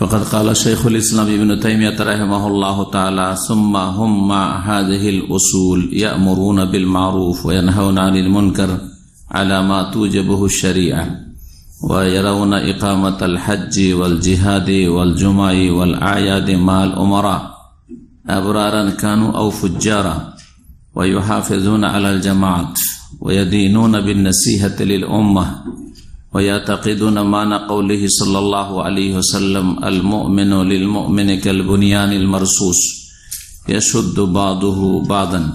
فقد قال شيخ الإسلام ابن تيمية رحمه الله تعالى ثم هم مع هذه الأصول يأمرون بالمعروف وينهون عن المنكر على ما توجبه الشريعة ويرون إقامة الحج والجهاد والجمع والأعياد مع الأمراء أبرارا كانوا أو فجارا ويحافظون على الجماعات ويدينون بالنسيحة للأمة ويعتقدون معنى قوله صلى الله عليه وسلم المؤمن للمؤمن كالبنيان المرصوص يشد بعضه بعضا.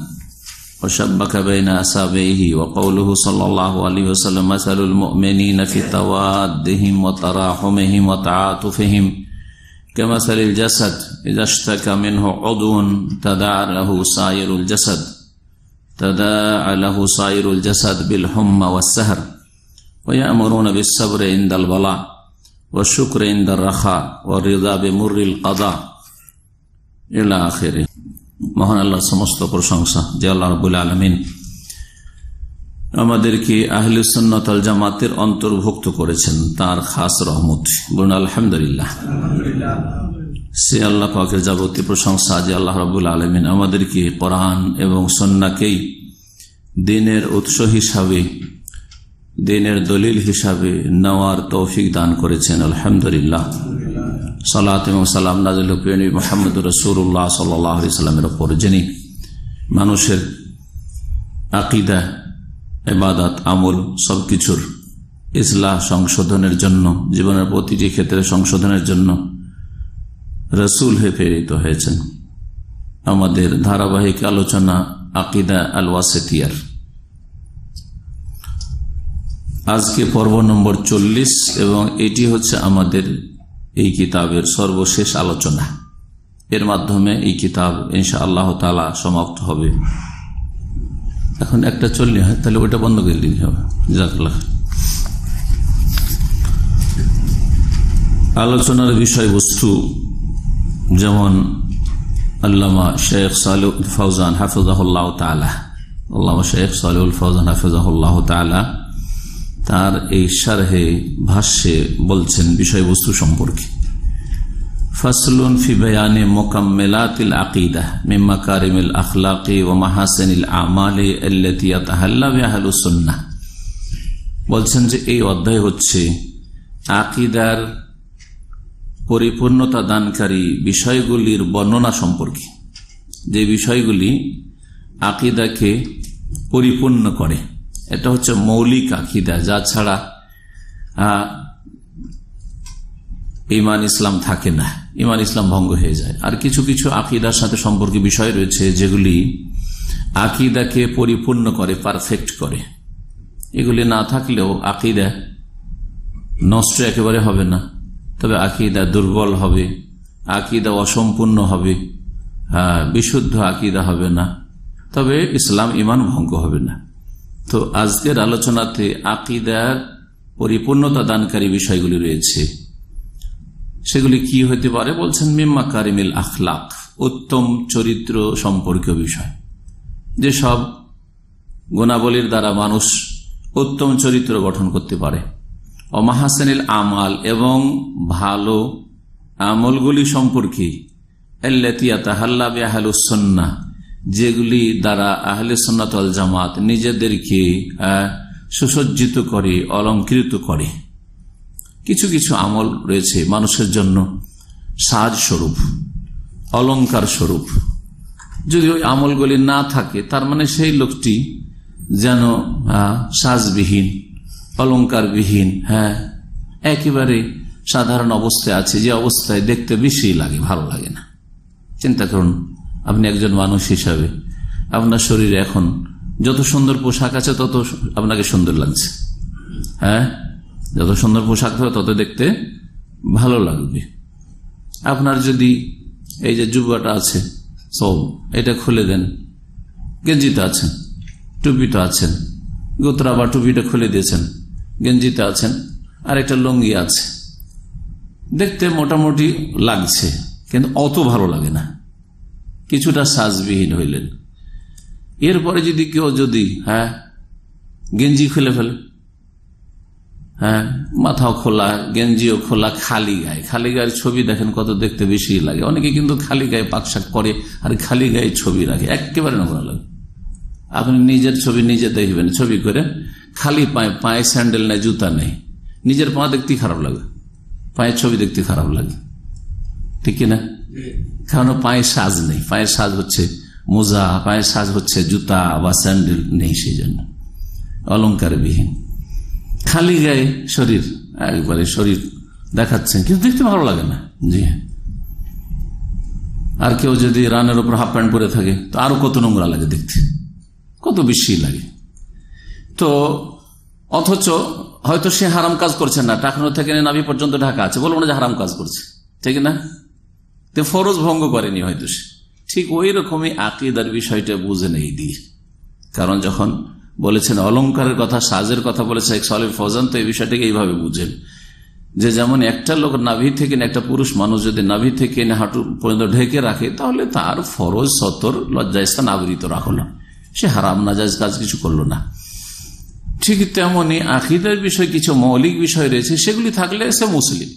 وشبك بين أصابعه وقوله صلى الله عليه وسلم مثل المؤمنين في توادهم وتراحمهم وتعاطفهم كمثل الجسد إذا اشتكى منه عضو تداعى له سائر الجسد تداعى له سائر الجسد بالحمى والسهر. ويأمرون بالصبر عند البلاء والشكر عند الرخاء والرضا بمر القضاء إلى آخره মহান আল্লাহর সমস্ত প্রশংসা যে আল্লাহ রবুল আলমিন আমাদেরকে আহলে সুন্নতল জামাতের অন্তর্ভুক্ত করেছেন তার খাস রহমত বলুন আলহামদুলিল্লাহ সে আল্লাহ পাকের যাবতীয় প্রশংসা যে আল্লাহ রবুল আলমিন আমাদেরকে কোরআন এবং সন্নাকেই দিনের উৎস হিসাবে দিনের দলিল হিসাবে নেওয়ার তৌফিক দান করেছেন, আলহামদুলিল্লাহ। সালাত এবং সালাম নাজিল মোহাম্মদ রসুল্লাহ সাল্লামের ওপর, যিনি মানুষের আকিদা এবাদাত আমল সবকিছুর ইসলাহ সংশোধনের জন্য, জীবনের প্রতিটি ক্ষেত্রে সংশোধনের জন্য রসুল হয়ে প্রেরিত হয়েছেন। আমাদের ধারাবাহিক আলোচনা আকিদা আল ওয়াসেতিয়ার আজকে পর্ব নম্বর চল্লিশ এবং এটি হচ্ছে আমাদের এই কিতাবের সর্বশেষ আলোচনা। এর মাধ্যমে এই কিতাব ইনশা আল্লাহ তালা সমাপ্ত হবে। এখন একটা চললে হয়, তাহলে ওটা বন্ধ করে দিতে হবে। জাকাল্লাহ আলোচনার বিষয়বস্তু যেমন আল্লামা শেখ সালুল ফৌজান হাফিজাহুল্লাহ তালা আল্লামা শেখ সালুল ফৌজান হাফিজাহুল্লাহ তালা তার এই সারহে ভাষ্যে বলছেন বিষয়বস্তু সম্পর্কে। ফসলুন ফি বয়ানে মোকাম্মেলাতিল আকিদা মিম্মা কারিমিল আখলাকি ও মাহাসেনিল আমালে আহলুসন্না বলছেন যে এই অধ্যায় হচ্ছে আকিদার পরিপূর্ণতা দানকারী বিষয়গুলির বর্ণনা সম্পর্কে। যে বিষয়গুলি আকিদাকে পরিপূর্ণ করে। এটা হচ্ছে মৌলিক আকিদা, যা ছাড়া ইমান ইসলাম থাকে না। ইমান ইসলাম ভঙ্গ হয়ে যায়। আর কিছু কিছু আকিদার সাথে সম্পর্কে বিষয় রয়েছে যেগুলি আকিদাকে পরিপূর্ণ করে পারফেক্ট করে। এগুলি না থাকলেও আকিদা নষ্ট একেবারে হবে না। তবে আকিদা দুর্বল হবে, আকিদা অসম্পূর্ণ হবে বিশুদ্ধ আকিদা হবে না। তবে ইসলাম ইমান ভঙ্গ হবে না। তো আজকের আলোচনাতে আকিদার পরিপূর্ণতা দানকারী বিষয়গুলি রয়েছে। সেগুলি কি হতে পারে বলছেন মিম্মা কারিমিল আখলাক, উত্তম চরিত্র সম্পর্কীয় বিষয়। যেসব গুণাবলীর দ্বারা মানুষ উত্তম চরিত্র গঠন করতে পারে। অমাহাসেনিল আমাল এবং ভালো আমলগুলি সম্পর্কে আহলুসন্না যেগুলি দ্বারা আহলে সন্ন্যতল জামাত নিজেদেরকে সুসজ্জিত করে, অলঙ্কৃত করে। কিছু কিছু আমল রয়েছে মানুষের জন্য। সাজ স্বরূপ, অলঙ্কার স্বরূপ। যদি ওই আমলগুলি না থাকে, তার মানে সেই লোকটি যেন সাজবিহীন, অলঙ্কারবিহীন হ্যাঁ একেবারে সাধারণ অবস্থায় আছে। যে অবস্থায় দেখতে বেশি লাগে, ভালো লাগে না। চিন্তা করুন আপনি একজন মানুষ হিসাবে। আপনার শরীরে এখন যত সুন্দর পোশাক আছে, তত আপনাকে সুন্দর লাগছে। হ্যাঁ? যত সুন্দর পোশাক হবে তত দেখতে ভালো লাগবে। আপনার যদি এই যে যুবাটা আছে, সব, এটা খুলে দেন। গেঞ্জিতে আছেন টুপিতে আছেন। গোতরা বা টুপিটা খুলে দিয়েছেন গেঞ্জিতে আছেন। আর একটা লুঙ্গি আছে। দেখতে মোটামুটি লাগছে, কিন্তু অত ভালো লাগে না। কিছুটা সাজবিহীন হইলেন। এরপরে যদি কেউ যদি হ্যাঁ গেঞ্জি খুলে ফেলে হ্যাঁ মাথাও খোলা, গেঞ্জিও খোলা, খালি গায়ে। খালি গায়ের ছবি দেখেন কত দেখতে বেশি লাগে। অনেকে কিন্তু খালি গায়ে পাকশাক করে আর খালি গায়ে ছবি রাখে। একেবারে নোংরা লাগে। আপনি নিজের ছবি নিজে দেখবেন, ছবি করে খালি পায়ে পায়ে স্যান্ডেল নেই জুতা নেই নিজের পা দেখতে খারাপ লাগে। পায়ের ছবি দেখতে খারাপ লাগে। ঠিক কিনা কারণ পায়ে সাজ নেই। পায়ের সাজ হচ্ছে মোজা, পায়ের সাজ হচ্ছে জুতা বা স্যান্ডেল নেই সেই জন্য অলঙ্কার বিহীন খালি গায়ে শরীর একবারে শরীর দেখাচ্ছেন, কিন্তু দেখতে ভালো লাগে না। জি হ্যাঁ। আর কেউ যদি রানের উপর হাফ প্যান্ট পরে থাকে, তো আরও কত নোংরা লাগে দেখতে। কত বেশি লাগে। তো অথচ হয়তো সে হারাম কাজ করছে না। টাকানো থেকে নাভি পর্যন্ত ঢাকা আছে, বলব না যে হারাম কাজ করছে। ঠিক না? তো ফরজ ভঙ্গ করেনি হয়তো সে। ঠিক ওই রকমই আকিদার বিষয়টা বুঝে নেই দিয়ে। কারণ যখন বলেছেন অলঙ্কারের কথা, সাজের কথা বলেছে সালের ফজান, তো এই বিষয়টাকে এইভাবে বুঝেন। যে যেমন একটা লোক নাভি থেকে একটা পুরুষ মানুষ যদি নাভি থেকে হাঁটু পর্যন্ত ঢেকে রাখে, তাহলে তার ফরজ, সতর, লজ্জাস্থান আবৃত রাখল সে হারাম নাজাজ কাজ কিছু করল না। ঠিক তেমনি আকিদের বিষয়, কিছু মৌলিক বিষয় রয়েছে, সেগুলি থাকলে সে মুসলিম।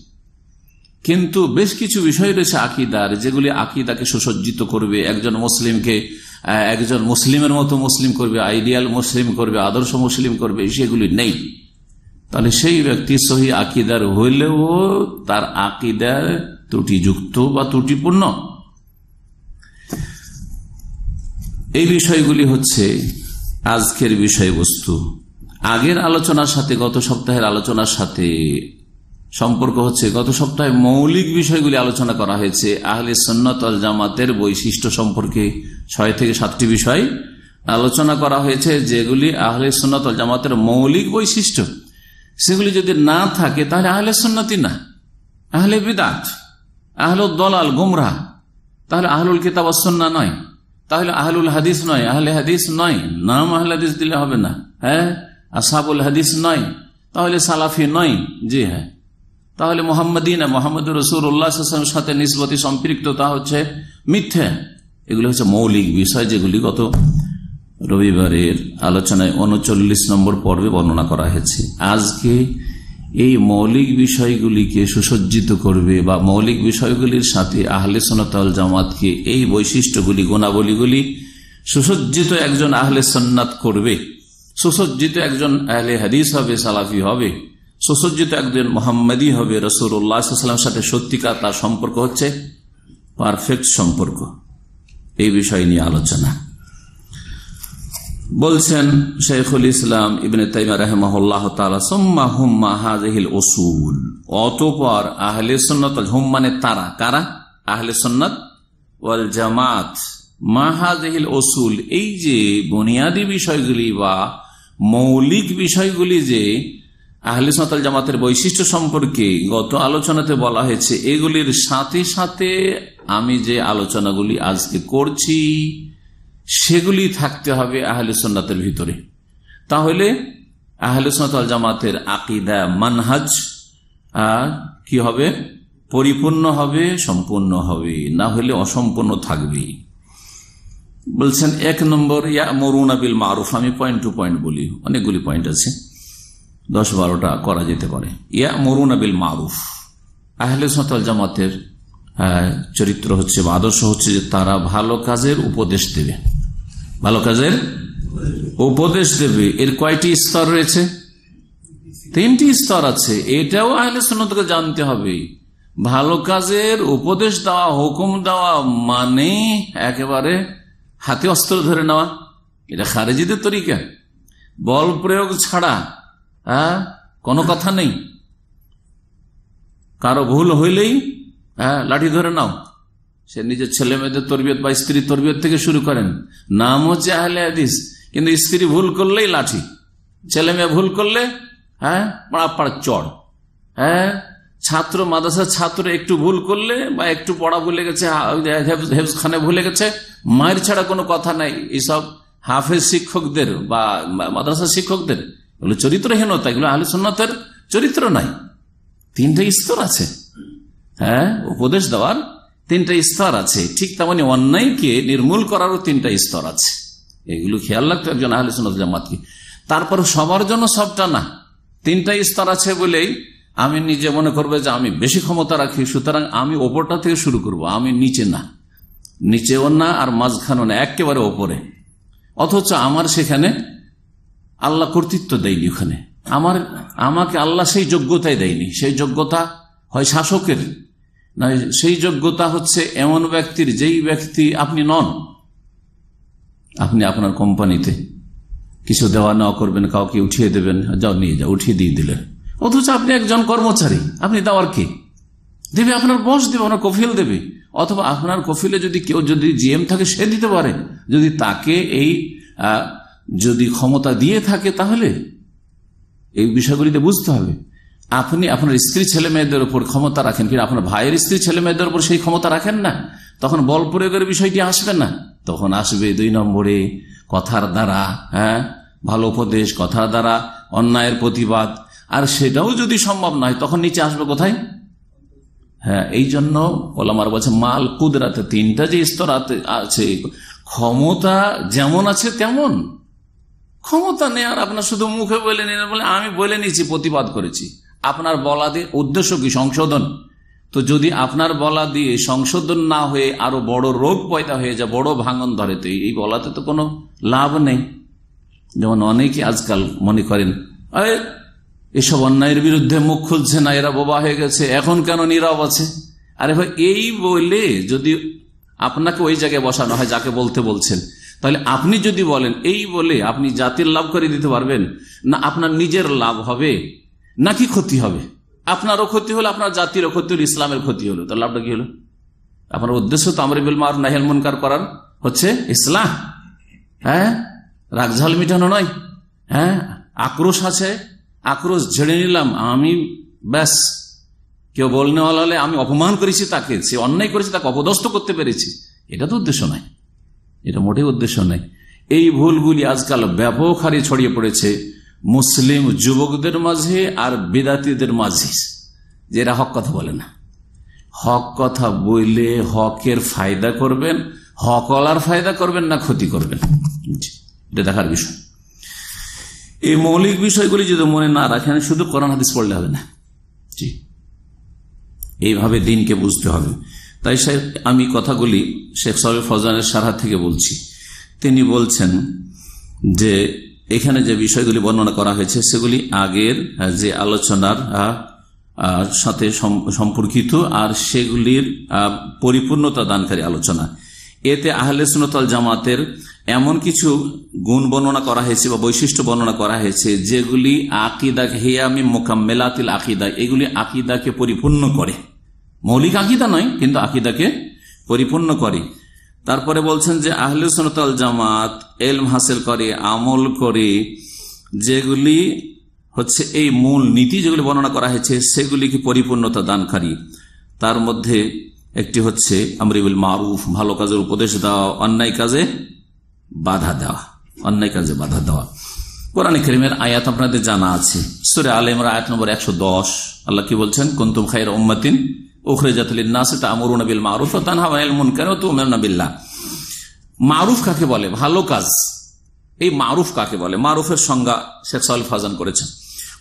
কিন্তু বেশ কিছু বিষয় রয়েছে আকিদার, যেগুলি আকিদাকে সুসজ্জিত করবে, একজন মুসলিমকে একজন মুসলিমের মতো মুসলিম করবে আইডিয়াল মুসলিম করবে, আদর্শ মুসলিম করবে, সেগুলি নেই। তাহলে সেই ব্যক্তি সহি আকিদার হইলেও তার আকিদার ত্রুটিযুক্ত বা ত্রুটিপূর্ণ। এই বিষয়গুলি হচ্ছে আজকের বিষয়বস্তু। আগের আলোচনার সাথে, গত সপ্তাহের আলোচনার সাথে সম্পর্ক হচ্ছে, গত সপ্তাহে মৌলিক বিষয়গুলি আলোচনা করা হয়েছে। আহলে সন্ন্যত আল জামাতের বৈশিষ্ট্য সম্পর্কে ছয় থেকে সাতটি বিষয় আলোচনা করা হয়েছে, যেগুলি আহলে সন্ন্যত আল জামাতের মৌলিক বৈশিষ্ট্য। সেগুলি যদি না থাকে, তাহলে আহলে সন্ন্যতি না। আহলে বিদাত, আহল দলাল, গুমরাহ। তাহলে আহলুল কিতাব সন্না নয়। তাহলে আহলুল হাদিস নয়। আহলে হাদিস নয়। নাম আহলে হাদিস দিলে হবে না। হ্যাঁ? আসাবুল হাদিস নয়। তাহলে সালাফি নয়। জি হ্যাঁ। তাহলে মোহাম্মদিন মোহাম্মদ রসুল্লাহামের সাথে নিসবতি সম্পৃক্ততা হচ্ছে মিথ্যে। এগুলো হচ্ছে মৌলিক বিষয় যেগুলি গত রবিবারের আলোচনায় উনচল্লিশ নম্বর পর্বে বর্ণনা করা হয়েছে। আজকে এই মৌলিক বিষয়গুলিকে সুসজ্জিত করবে বা মৌলিক বিষয়গুলির সাথে আহলে সোনাতল জামাতকে এই বৈশিষ্ট্যগুলি, গুণাবলীগুলি সুসজ্জিত একজন আহলে সন্ন্যাত করবে। সুসজ্জিত একজন আহলে হাদিস হবে, সালাফি হবে। সুসজ্জিত একজন মোহাম্মদী হবে রসুল্লাহামের সাথে সত্যিকার তার সম্পর্ক হচ্ছে পারফেক্ট সম্পর্ক। এই বিষয় নিয়ে আলোচনা। বলছেন শেখুল ইসলাম ইবনে তাইমা রহমাহ সোম্মা হুম্মা হাজহিল ওসুল অতপর আহলে সন্ন্যত হুম মানে তারা, কারা? আহলে সন্ন্যত ওয়াল জামাত। মাহাজহিল ওসুল এই যে বুনিয়াদী বিষয়গুলি বা মৌলিক বিষয়গুলি যে আহলে সন্তাল জামাতের বৈশিষ্ট্য সম্পর্কে গত আলোচনাতে বলা হয়েছে, এগুলির সাথে সাথে আমি যে আলোচনাগুলি আজকে করছি, সেগুলি থাকতে হবে আহলে সন্ন্যতের ভিতরে। তাহলে আহলে সন্তাল জামাতের আকিদা মানহাজ কি হবে? পরিপূর্ণ হবে, সম্পূর্ণ হবে, না হলে অসম্পূর্ণ থাকবে বলছেন, এক নম্বর ইয়া মরুন আবিল মারুফ, আমি পয়েন্ট টু পয়েন্ট বলি, অনেকগুলি পয়েন্ট আছে। দশ বারোটা করা যেতে পারে। ইয়া মরুন আবিল মারুফ। আহলে সতাল জামাতের চরিত্র হচ্ছে বা আদর্শ হচ্ছে যে তারা ভালো কাজের উপদেশ দেবে। ভালো কাজের উপদেশ দেবে। এর কয়টি স্তর রয়েছে? তিনটি স্তর আছে। এটাও আহলে সন্ন্যতকে জানতে হবে। ভালো কাজের উপদেশ দেওয়া, হুকুম দেওয়া মানে একেবারে হাতে অস্ত্র ধরে নেওয়া। এটা খারেজিদের তরিকা। বল প্রয়োগ ছাড়া হ্যাঁ কোনো কথা নেই। কারও ভুল হইলেই হ্যাঁ লাঠি ধরে নাও। সে নিজের ছেলে মেয়েদের তরবিয়ত বা স্ত্রী তরবিয়ত থেকে শুরু করেন। নাম হচ্ছে আহলে হাদিস, কিন্তু স্ত্রী ভুল করলেই লাঠি। ছেলে মেয়ে ভুল করলে হ্যাঁ পাড়া চড়। হ্যাঁ ছাত্র, মাদ্রাসার ছাত্র একটু ভুল করলে বা একটু পড়া ভুলে গেছে হেফজ খানে ভুলে গেছে, মায়ের ছাড়া কোনো কথা নাই। এইসব হাফেজ শিক্ষকদের বা মাদ্রাসা শিক্ষকদের এগুলো চরিত্রহীনতা, এগুলো আহলে সুন্নতের চরিত্র নাই। তিনটা স্তর আছে। হ্যাঁ উপদেশ দেওয়ার তিনটা স্তর আছে। ঠিক তেমনি অন্যায়কে নির্মূল করারও তিনটা স্তর আছে। এগুলো খেয়াল রাখতে একজন আহলে সুন্নত জামাতকে। তারপর সবার জন্য সবটা না। তিনটা স্তর আছে বলেই আমি নিজে মনে করব যে আমি বেশি ক্ষমতা রাখি, সুতরাং আমি ওপরটা থেকে শুরু করব, আমি নিচে না। নিচেও না আর মাঝখানেও না, একেবারে ওপরে। অথচ আমার সেখানে আল্লাহ কর্তৃত্ব দেয়নি ওখানে। আমার, আমাকে আল্লাহ সেই যোগ্যতাই দেয়নি। সেই যোগ্যতা হয় শাসকের। না, সেই যোগ্যতা হচ্ছে এমন ব্যক্তির যেই ব্যক্তি আপনি নন। আপনি আপনার কোম্পানিতে কিছু দেওয়া নেওয়া করবেন, কাউকে উঠিয়ে দেবেন, যাও নিয়ে যাও, উঠিয়ে দিয়ে দিলেন। অথচ আপনি একজন কর্মচারী। আপনি দেওয়ার কে? দেবে, আপনার বস দেবে, আপনার কফিল দেবে। অথবা আপনার কফিলে যদি কেউ যদি জিএম থাকে, সে দিতে পারে। যদি তাকে এই যদি ক্ষমতা দিয়ে থাকে তাহলে এই বিষয়গুলিতে বুঝতে হবে। আপনি আপনার স্ত্রী ছেলে মেয়েদের উপর ক্ষমতা রাখেন কিন্তু আপনার ভাইয়ের স্ত্রী ছেলে মেয়েদের উপর সেই ক্ষমতা রাখেন না? তখন বল প্রয়োগের বিষয়টি আসবে না। তখন আসবে দুই নম্বরে কথার দ্বারা হ্যাঁ? ভালো উপদেশ, কথার দ্বারা, অন্যায়ের প্রতিবাদ। আর সেটাও যদি সম্ভব নয়, তখন নিচে আসবে কোথায়? হ্যাঁ এই জন্য ওলামার বলছে, মাল কুদরাতে, তিনটা যে স্তর আছে, ক্ষমতা যেমন আছে তেমন। ক্ষমতা নেই আর আপনার শুধু মুখে বলে নিন বলে আমি বলে নিয়েছি, প্রতিবাদ করেছি। আপনার বলা দিয়ে উদ্দেশ্য কি? সংশোধন। তো যদি আপনার বলা দিয়ে সংশোধন না হয়ে আরও বড় রোগ পয়দা হয়ে যায়, বড় ভাঙন ধরে, তো এই বলাতে তো কোনো লাভ নেই। যেমন অনেকে আজকাল মনে করেন এসব অন্যায়ের বিরুদ্ধে মুখ খুলছে না, এরা বোবা হয়ে গেছে, এখন কেন নীরব আছে? আরে ভাই, এই বলে যদি আপনাকে ওই জায়গায় বসানো হয়, যাকে বলতে বলছেন তাহলে আপনি যদি বলেন, এই বলে আপনি জাতির লাভ করে দিতে পারবেন? না, আপনার নিজের লাভ হবে, নাকি ক্ষতি হবে? আপনারও ক্ষতি হলো, আপনার জাতিরও ক্ষতি হলো, ইসলামের ক্ষতি হলো। তার লাভটা কি হলো? আপনার উদ্দেশ্য তো আমরিবুল মার নাহেল মনকার করার, হচ্ছে ইসলাম হ্যাঁ? রাগঝাল মিটানো নয়। হ্যাঁ? আক্রোশ আছে, আক্রোশ ঝেড়ে নিলাম, আমি ব্যাস। কেউ বলনেওয়ালা হলে আমি অপমান করেছি তাকে, সে অন্যায় করেছি, তাকে অপদস্থ করতে পেরেছি। এটা তো উদ্দেশ্য নয়। এটা মোটেই উদ্দেশ্য নেই। এই ভুলগুলি আজকাল ব্যাপক হারে ছড়িয়ে পড়েছে মুসলিম যুবকদের মাঝে আর বেদাতিদের মাঝে যে এরা হক কথা বলে না। হক কথা বললে হকের ফায়দা করবেন হকলার ফায়দা করবেন না ক্ষতি করবেন। এটা দেখার বিষয়। এই মৌলিক বিষয়গুলি যদি মনে না রাখেন, শুধু কোরআন হাদিস পড়লে হবে না। জি, এইভাবে দিনকে বুঝতে হবে। তাই আমি কথাগুলি শেখ সাহেব ফজানের সারা থেকে বলছি। তিনি বলছেন যে, এখানে যে বিষয়গুলি বর্ণনা করা হয়েছে, সেগুলি আগের যে আলোচনার সাথে সম্পর্কিত, আর সেগুলির পরিপূর্ণতা দানকারী আলোচনা। এতে আহলে সুনতল জামাতের এমন কিছু গুণ বর্ণনা করা হয়েছে বা বৈশিষ্ট্য বর্ণনা করা হয়েছে, যেগুলি আকিদা হেয়ামি মোকাম্মেলাতিল আকিদা, এগুলি আকিদাকে পরিপূর্ণ করে। মৌলিক আকিদা নয়, কিন্তু আকিদাকে পরিপূর্ণ করে। তারপরে বলছেন যে, আহলে সোনতাল জামাত এলম হাসিল করে, আমল করে, যেগুলি হচ্ছে এই মূল নীতি যেগুলি বর্ণনা করা হয়েছে, সেগুলিকে পরিপূর্ণতা দানকারী। তার মধ্যে একটি হচ্ছে আমরিবুল মারুফ, ভালো কাজের উপদেশ দেওয়া, অন্যায় কাজে বাধা দেওয়া, অন্যায় কাজে বাধা দেওয়া। কোরআন করিমের আয়াত আপনাদের জানা আছে। সুরে আলমের আয়াত নম্বর একশো দশ। আল্লাহ কি বলছেন? কুন্তুম খাইর উম্মাতিন মারুফ মারুফ কাকে বলে? ভালো কাজ। এই মারুফ কাকে বলে? মারুফের সংজ্ঞা শেখ সাল ফাজান করেছেন।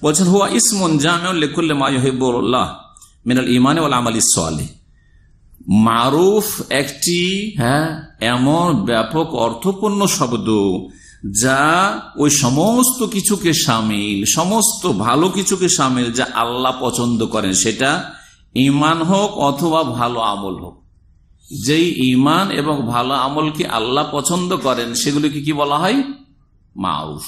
বলছেন, হুয়া ইসমন জামিউল্লাহ মাহিবুল্লাহ মিনাল ইমানে ওল আমাল ইসলে মারুফ একটি হ্যাঁ এমন ব্যাপক অর্থপূর্ণ শব্দ যা ওই সমস্ত কিছুকে সামিল, সমস্ত ভালো কিছুকে সামিল যা আল্লাহ পছন্দ করেন। সেটা ইমান হোক অথবা ভালো আমল হোক। যেই ইমান এবং ভালো আমলকে আল্লাহ পছন্দ করেন, সেগুলিকে কি বলা হয়? মাউফ।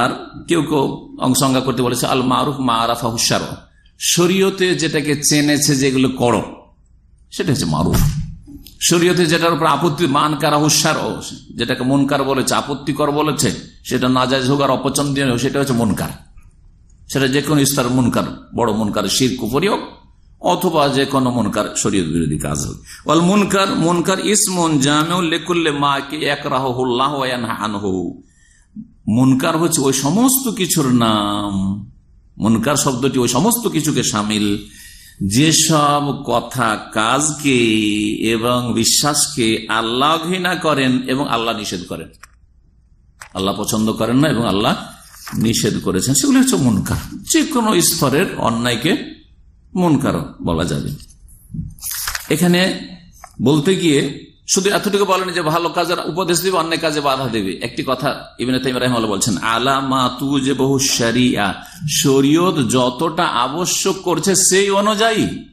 আর কেউ কেউ অংশঙ্গা করতে বলেছে, আল মারুফ মা আরাফা হুসার শরীয়তে যেটাকে চেনেছে যেগুলো করো, সেটা হচ্ছে মারুফ। শরীয়তে যেটার উপর আপত্তি, মান কারা হুসার যেটাকে মনকার বলেছে, আপত্তিকর বলেছে, সেটা নাজাজ হোক আর অপছন্দীয় সেটা হচ্ছে মনকার। সেটা যে কোনো স্তর মনকার, বড় মনকার শির কুপুরি হোক, অথবা যে কোনো মনকার, শরীয়ত বিরোধী কাজ হোক। বল মুনকার মুনকার ইসমন লেকুল্লে মা কে এক রাহ আনহু। মুনকার হচ্ছে ওই সমস্ত কিছুর নাম। মুনকার শব্দটি ওই সমস্ত কিছুকে সামিল। যেসব কথা, কাজকে এবং বিশ্বাসকে আল্লাহ ঘৃণা করেন এবং আল্লাহ নিষেধ করেন। আল্লাহ পছন্দ করেন না এবং আল্লাহ নিষেধ করেছেন, সেগুলি হচ্ছে মুনকার। যে কোনো স্তরের অন্যায়কে মুনকার বলা যাবে। এখানে বলতে গিয়ে শুধু এতটুকু বলেন যে ভালো কাজের উপদেশ দিবে, অন্যায় কাজে বাধা দেবে। একটি কথা ইবিন তাইম বলছেন আলামা তু যে বহু সারিয়া শরীয়ত যতটা আবশ্যক করছে সেই অনুযায়ী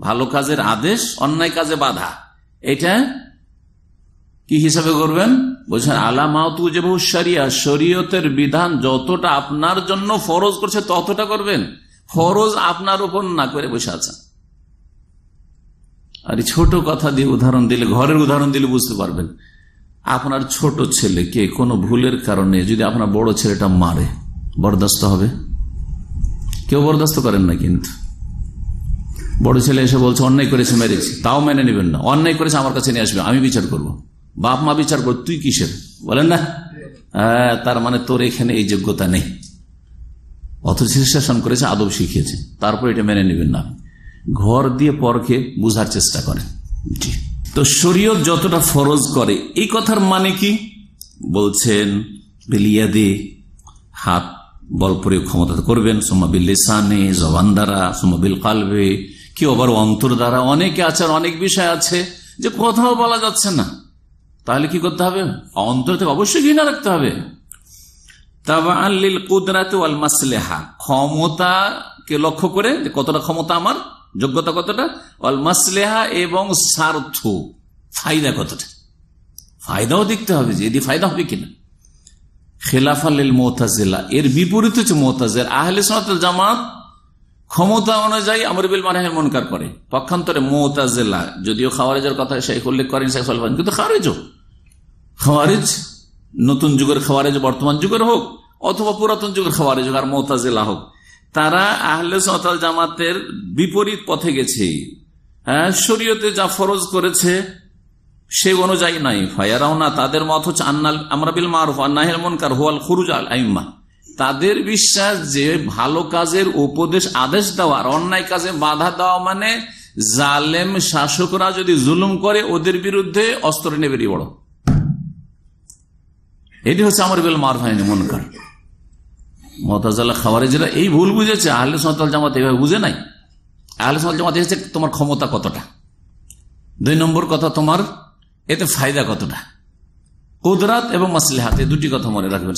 ভালো কাজের আদেশ, অন্যায় কাজে বাধা। এটা কি হিসাবে করবেন? বলছেন আলামা তু যে বহু সারিয়া শরীয়তের বিধান যতটা আপনার জন্য ফরজ করছে ততটা করবেন। ফরজ আপনার উপর না করে বসে আছেন। আর ছোট কথা দিয়ে উদাহরণ দিলে, ঘরের উদাহরণ দিলে বুঝতে পারবেন। আপনার ছোট ছেলেকে কোনো ভুলের কারণে যদি আপনার বড় ছেলেটা মারে, বরদাস্ত হবে? কেউ বরদাস্ত করেন না কিন্তু। বড় ছেলে এসে বলছে, অন্যায় করেছে, মেরেছি। তাও মেনে নেবেন না। অন্যায় করেছে, আমার কাছে নিয়ে আসবে। আমি বিচার করব। বাপ মা বিচার কর, তুই কিসের? বলেন না? হ্যাঁ তার মানে তোর এখানে এই যোগ্যতা নেই। অথচ শাসন করেছে, আদব শিখিয়েছে। তারপর এটা মেনে নেবেন না। ঘর দিয়ে পরকে বুঝার চেষ্টা করে তো শরীয়ত যতটা ফরজ করে, এই কথার মানে কি? বলছেন, বেলিয়াদে, হাত বল প্রয়োগ ক্ষমতা করবেন। সোমাবিল লেসানে, জবান দ্বারা সোমাবিল কালবে, কেউ আবার অন্তর দ্বারা। অনেকে আছে অনেক বিষয় আছে যে কোথাও বলা যাচ্ছে না। তাহলে কি করতে হবে? অন্তর থেকে অবশ্যই ঘৃণা রাখতে হবে। ক্ষমতাকে লক্ষ্য করে কতটা ক্ষমতা আমার, যোগ্যতা কতটা? অল মাসলেহা এবং স্বার্থ। ফায়দা কতটা? ফায়দাও দেখতে হবে যে এদি ফায়দা হবে কিনা। খেলাফাল মোতাজেলা এর বিপরীত হচ্ছে মোতাজের আহলে সনাতল জামাত ক্ষমতা অনুযায়ী আমরবিল মারাহের মনকার করে। পক্ষান্তরে মোতাজেলা যদিও খাওয়ারেজের কথা শেখ উল্লেখ করেন শেখ সালফান কিন্তু খাওয়ারেজও। খাওয়ারেজ, নতুন যুগের খাওয়ারেজ, বর্তমান যুগের হোক, অথবা পুরাতন যুগের খাওয়ারেজ হোক আর মোতাজেলা হোক, তারা আহলে সতাল জামাতের বিপরীত পথে গেছে। হ্যাঁ শরীয়তে যা ফরজ করেছে, সে অনুযায়ী নাই ফায়ারাও না, তাদের মত হচ্ছে আন্নাল আমরা বিল মারুফ আন্নাহের মনকার, হোয়াল খুরুজ আল আইম্মা। তাদের বিশ্বাস যে ভালো কাজের উপদেশ, আদেশ দেওয়া আর অন্যায় কাজে বাধা দেওয়া মানে জালেম শাসকরা যদি জুলুম করে, ওদের বিরুদ্ধে অস্ত্র নেবে বেরিয়ে বড় এটি হচ্ছে আমার বিল মারুফ আইনি মনকার। মতাজাল্লাহ খাওয়ারেজরা এই ভুল বুঝেছে, আহলে সন্তাল জামাত এভাবে বুঝে নাই। আহলে সন্তাল জামাত এসেছে, তোমার ক্ষমতা কতটা? দুই নম্বর কথা, তোমার এতে ফায়দা কতটা? কুদরাত এবং মাসলিহাত, এই দুটি কথা মনে রাখবেন।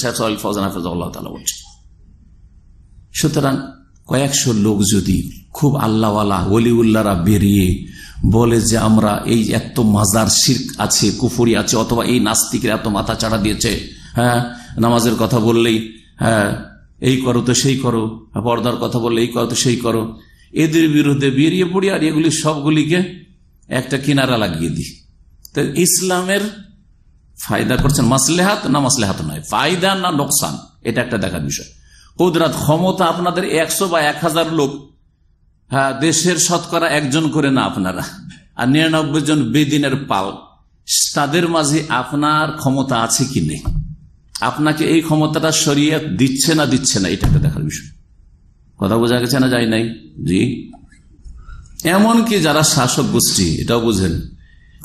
সুতরাং কয়েকশো লোক যদি খুব আল্লাহওয়ালা, ওলিউল্লাহরা বেরিয়ে বলে যে আমরা এই এত মাজার শির্ক আছে, কুফুরি আছে, অথবা এই নাস্তিকের এত মাথা চাড়া দিয়েছে। হ্যাঁ নামাজের কথা বললেই হ্যাঁ এই করো তো সেই করো, পর্দার কথা বললে এই করো তো সেই করো। এদের বিরুদ্ধে বেরিয়ে পড়ি আর এগুলি সবগুলিকে একটা কিনারা লাগিয়ে দিই। তো ইসলামের ফায়দা করছেন মাসলেহাত না মাসলেহাত নয়? ফায়দা না নোকসান? এটা একটা দেখার বিষয়। কুদরাত ক্ষমতা আপনাদের একশো বা এক হাজার লোক হ্যাঁ দেশের শতকরা একজন করে না আপনারা। আর নিরানব্বই জন বেদিনের পাল। তাদের মাঝে আপনার ক্ষমতা আছে কি নেই? আপনাকে এই ক্ষমতাটা সরিয়ে দিচ্ছে না দিচ্ছে না, এটা একটা দেখার বিষয়। কথা বোঝা গেছে না যাই নাই? জি। এমনকি যারা শাসক গোষ্ঠী, এটাও বুঝেন,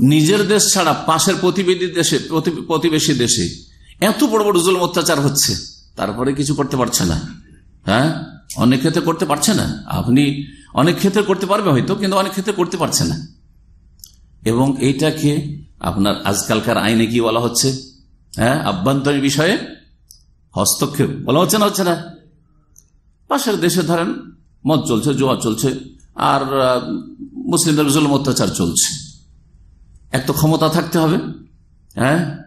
নিজের দেশ ছাড়া পাশের প্রতিবেদী দেশে প্রতিবেশী দেশে এত বড় বড় জুল অত্যাচার হচ্ছে, তারপরে কিছু করতে পারছে না। হ্যাঁ? অনেক ক্ষেত্রে করতে পারছে না। আপনি অনেক ক্ষেত্রে করতে পারবে হয়তো, কিন্তু অনেক ক্ষেত্রে করতে পারছে না। এবং এইটাকে আপনার আজকালকার আইনে কি বলা হচ্ছে? হ্যাঁ আভ্যন্তরীণ বিষয়ে হস্তক্ষেপ। বলা হচ্ছে না হচ্ছে না? পাশের দেশে ধরেন, মদ চলছে, জোয়া চলছে, আর মুসলিমদের জুলুম অত্যাচার চলছে। এক তো ক্ষমতা থাকতে হবে হ্যাঁ?